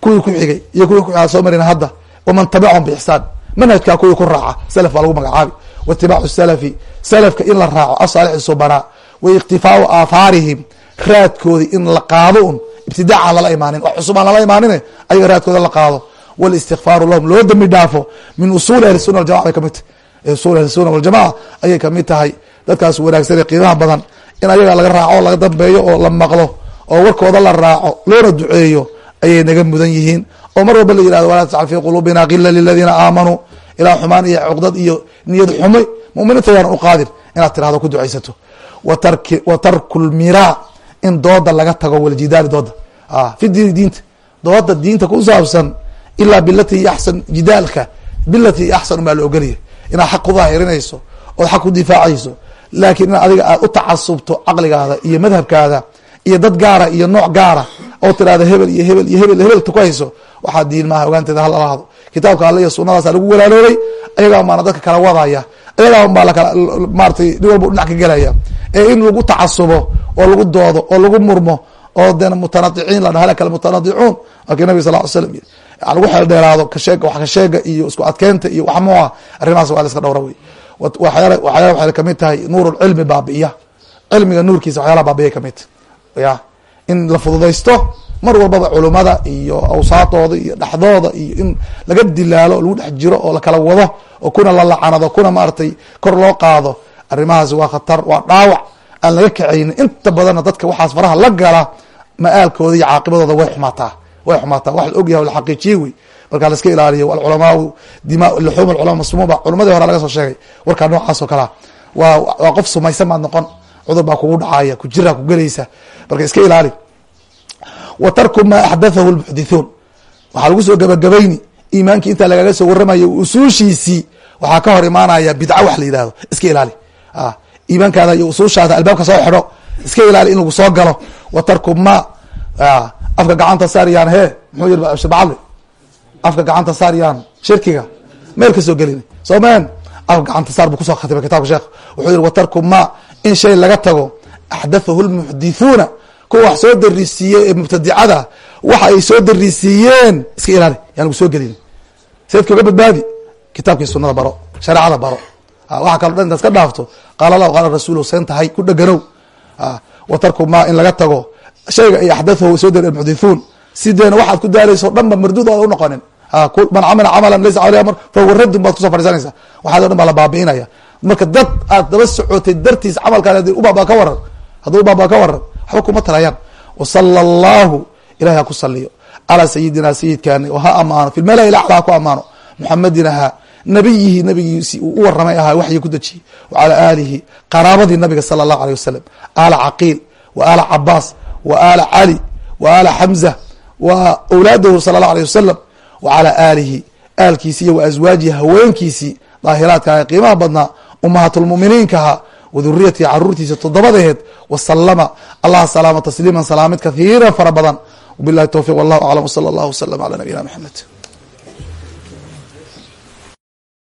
Kuwii ku xigay iyo kuwii ku soo marina hadda. Waman tabicahum biixsaan manhajkaa kuwii ku raaca. Salaf baa lagu magacaabi. Wa itibaacu salafi. Salafka in la raaco asaalixi subanaa wa ikhtifaau aahaarihim raadkoodi in la qaado un ibtidaacan lala imaanin wax cusub aan lala imaanin ayaga raadkooda la qaado walistikfaaru lahum loo dembi dhaafo min usuuli ahli suna waljamaca bay ka mid tahay usul ahli suna waljamaca ayay ka mid tahay dadkaas wanaagsan ee qiimaha badan in ayaga laga raaco laga dambeeyo oo la maqlo oo warkooda la raaco loona duceeyo ayay naga mudan yihiin oo mar walba la yihahdo walaa tajcal fi quluubina gila liladiina aamanuu ilaa xumaan iyo cuqdad iyo niyad xume muminiinta yaanan uqaadin inaad tirahdo ku ducaysato wa tarku lmiraa in dooda laga tago waljidaali dooda. Fi diini diinta. Dooda diinta ku saabsan ilaa bilati axsan jidaalka bilati axsan baa la ogolaya inaad xaq ku daahirinayso ood xaq ku difaacayso laakiin in adiga aad u tacasubto caqligaada iyo madhabkaada iyo dad gaara iyo nooc gaara oo tirahda hebel iyo hebel iyo hebel hebelta ku hayso waxaa diin maaha ogaanteeda hal lahado kitaabka alle iyo sunadaasa lagu walaaloobay ayagaa maana dadka kala wadaya ayagaa un baa lakala maaratay nin walba dhinac ka gelaya ee in lagu tacasubo oo lagu doodo oo lagu murmo oo de mutanadiciin la dhaha halaka almutanadicuun waakii nabig sal ly slam lagu xeel dheeraado kasheega wax kasheega iyo isku adkeynta iyo wax mua arrimahaas waa la dhowra wey. Waxyaala waxay ka mid tahay nuur lcilmi baabi'iya. Cilmiga nuurkiisa waxyaalaha baabiya ka mid ya in la fududaysto mar walbaba culumada iyo awsaadooda iyo dhexdooda iyo in laga dilaalo lagu dhex jiro oo lakala wado oo kuna la lacanado kuna maaragtay kor loo qaado arrimahaasi waa khatar waa dhaawac. Aan laga kacaynin inta badanna dadka waxaas faraha la gala ma-aalkooda iyo caaqibadooda way xumaataa way xumaataa. Wax la ogyahay la xaqiijiye wey markaa la iska ilaaliyo alculamaau dima luxuum alculama masmuuba culamadii hore laga soo sheegay. Warkaa noocaas oo kalea waa waa qof sumaysan baad noqon. Cudur baa kugu dhacaya kujiraa ku gelaysa. Marka iska ilaali wa tarku maa axdathahu lmuxdithuun waxaa lagu soo gabagabayni iimaankii intaa lagaga soo waramayo usuushiisii waxaa ka hor imaanaya bidca wax la yihahdo iska ilaali. Iimaankaada iyo usuushaada albaabka soo xidho iska ilaali in lagu soo galo. Wa tarku ma afka gacanta saariyaan he muxuu yiri shbacadli afka gacanta saariyaan shirkiga meel ka soo gelin soo maen afka gacanta saar buu ku soo khatimay kitabka sheekh wuxuu yihi watarku ma in shay laga tago axdathahu lmuxdithuuna kuwa wax soo darisiiyey ee mubtadicada waxa ay soo darisiiyeen iska ilaali yaan lagu soo gelin. Sayidka uga badbaadi kitaabkii sunada baro shareecada baro. Waxa kaloo dhan intaad ka dhaafto qaala allahu qaala rasuulu seen tahay ku dheganow watarku ma in laga tago shayga iyo axdathahu soo dari muxdithuun sideena waxaad ku daaleyso o dhan ba marduud ooda unoqonin man camila camalan laysa aleyh amr fahuwa raddun baad ku soo fadhiisanaysa waxaas o dhan baa la baabi'inaya. Marka dad aad daba socotay dartiis camalkaan haddii ubaabaa ka waran hadduu ubaabaa ka waran waxba kuma talayaan wasala allahu ilahi ha ku saliyo calaa sayidina sayidkaani oo ha amaano fi lmala ilacla ha ku amaano. Muxamedin ahaa nabiyihi nabigiisi uu u waramay ahaa waxyi ku dejiyey wacala aalihi qaraabadii nabiga sala allahu aleyh wasalam aala caqiil wa aala cabaas wa aala cali wa aala xamza wa awlaadahu sala allahu aleyh wasalam wa calaa aalihi aalkiisi iyo wa aswaajihi haweenkiisii daahiraadka qiimaha badnaa umahaatulmuminiinkaha wa duriyatihi caruurtiisa toddobadaheed wasalama allah salaama tasliima salaamid kathiira fara badan. Wabilahi towfiq wallahu aclam wsala allahu wasalam ala nabiyina maxamed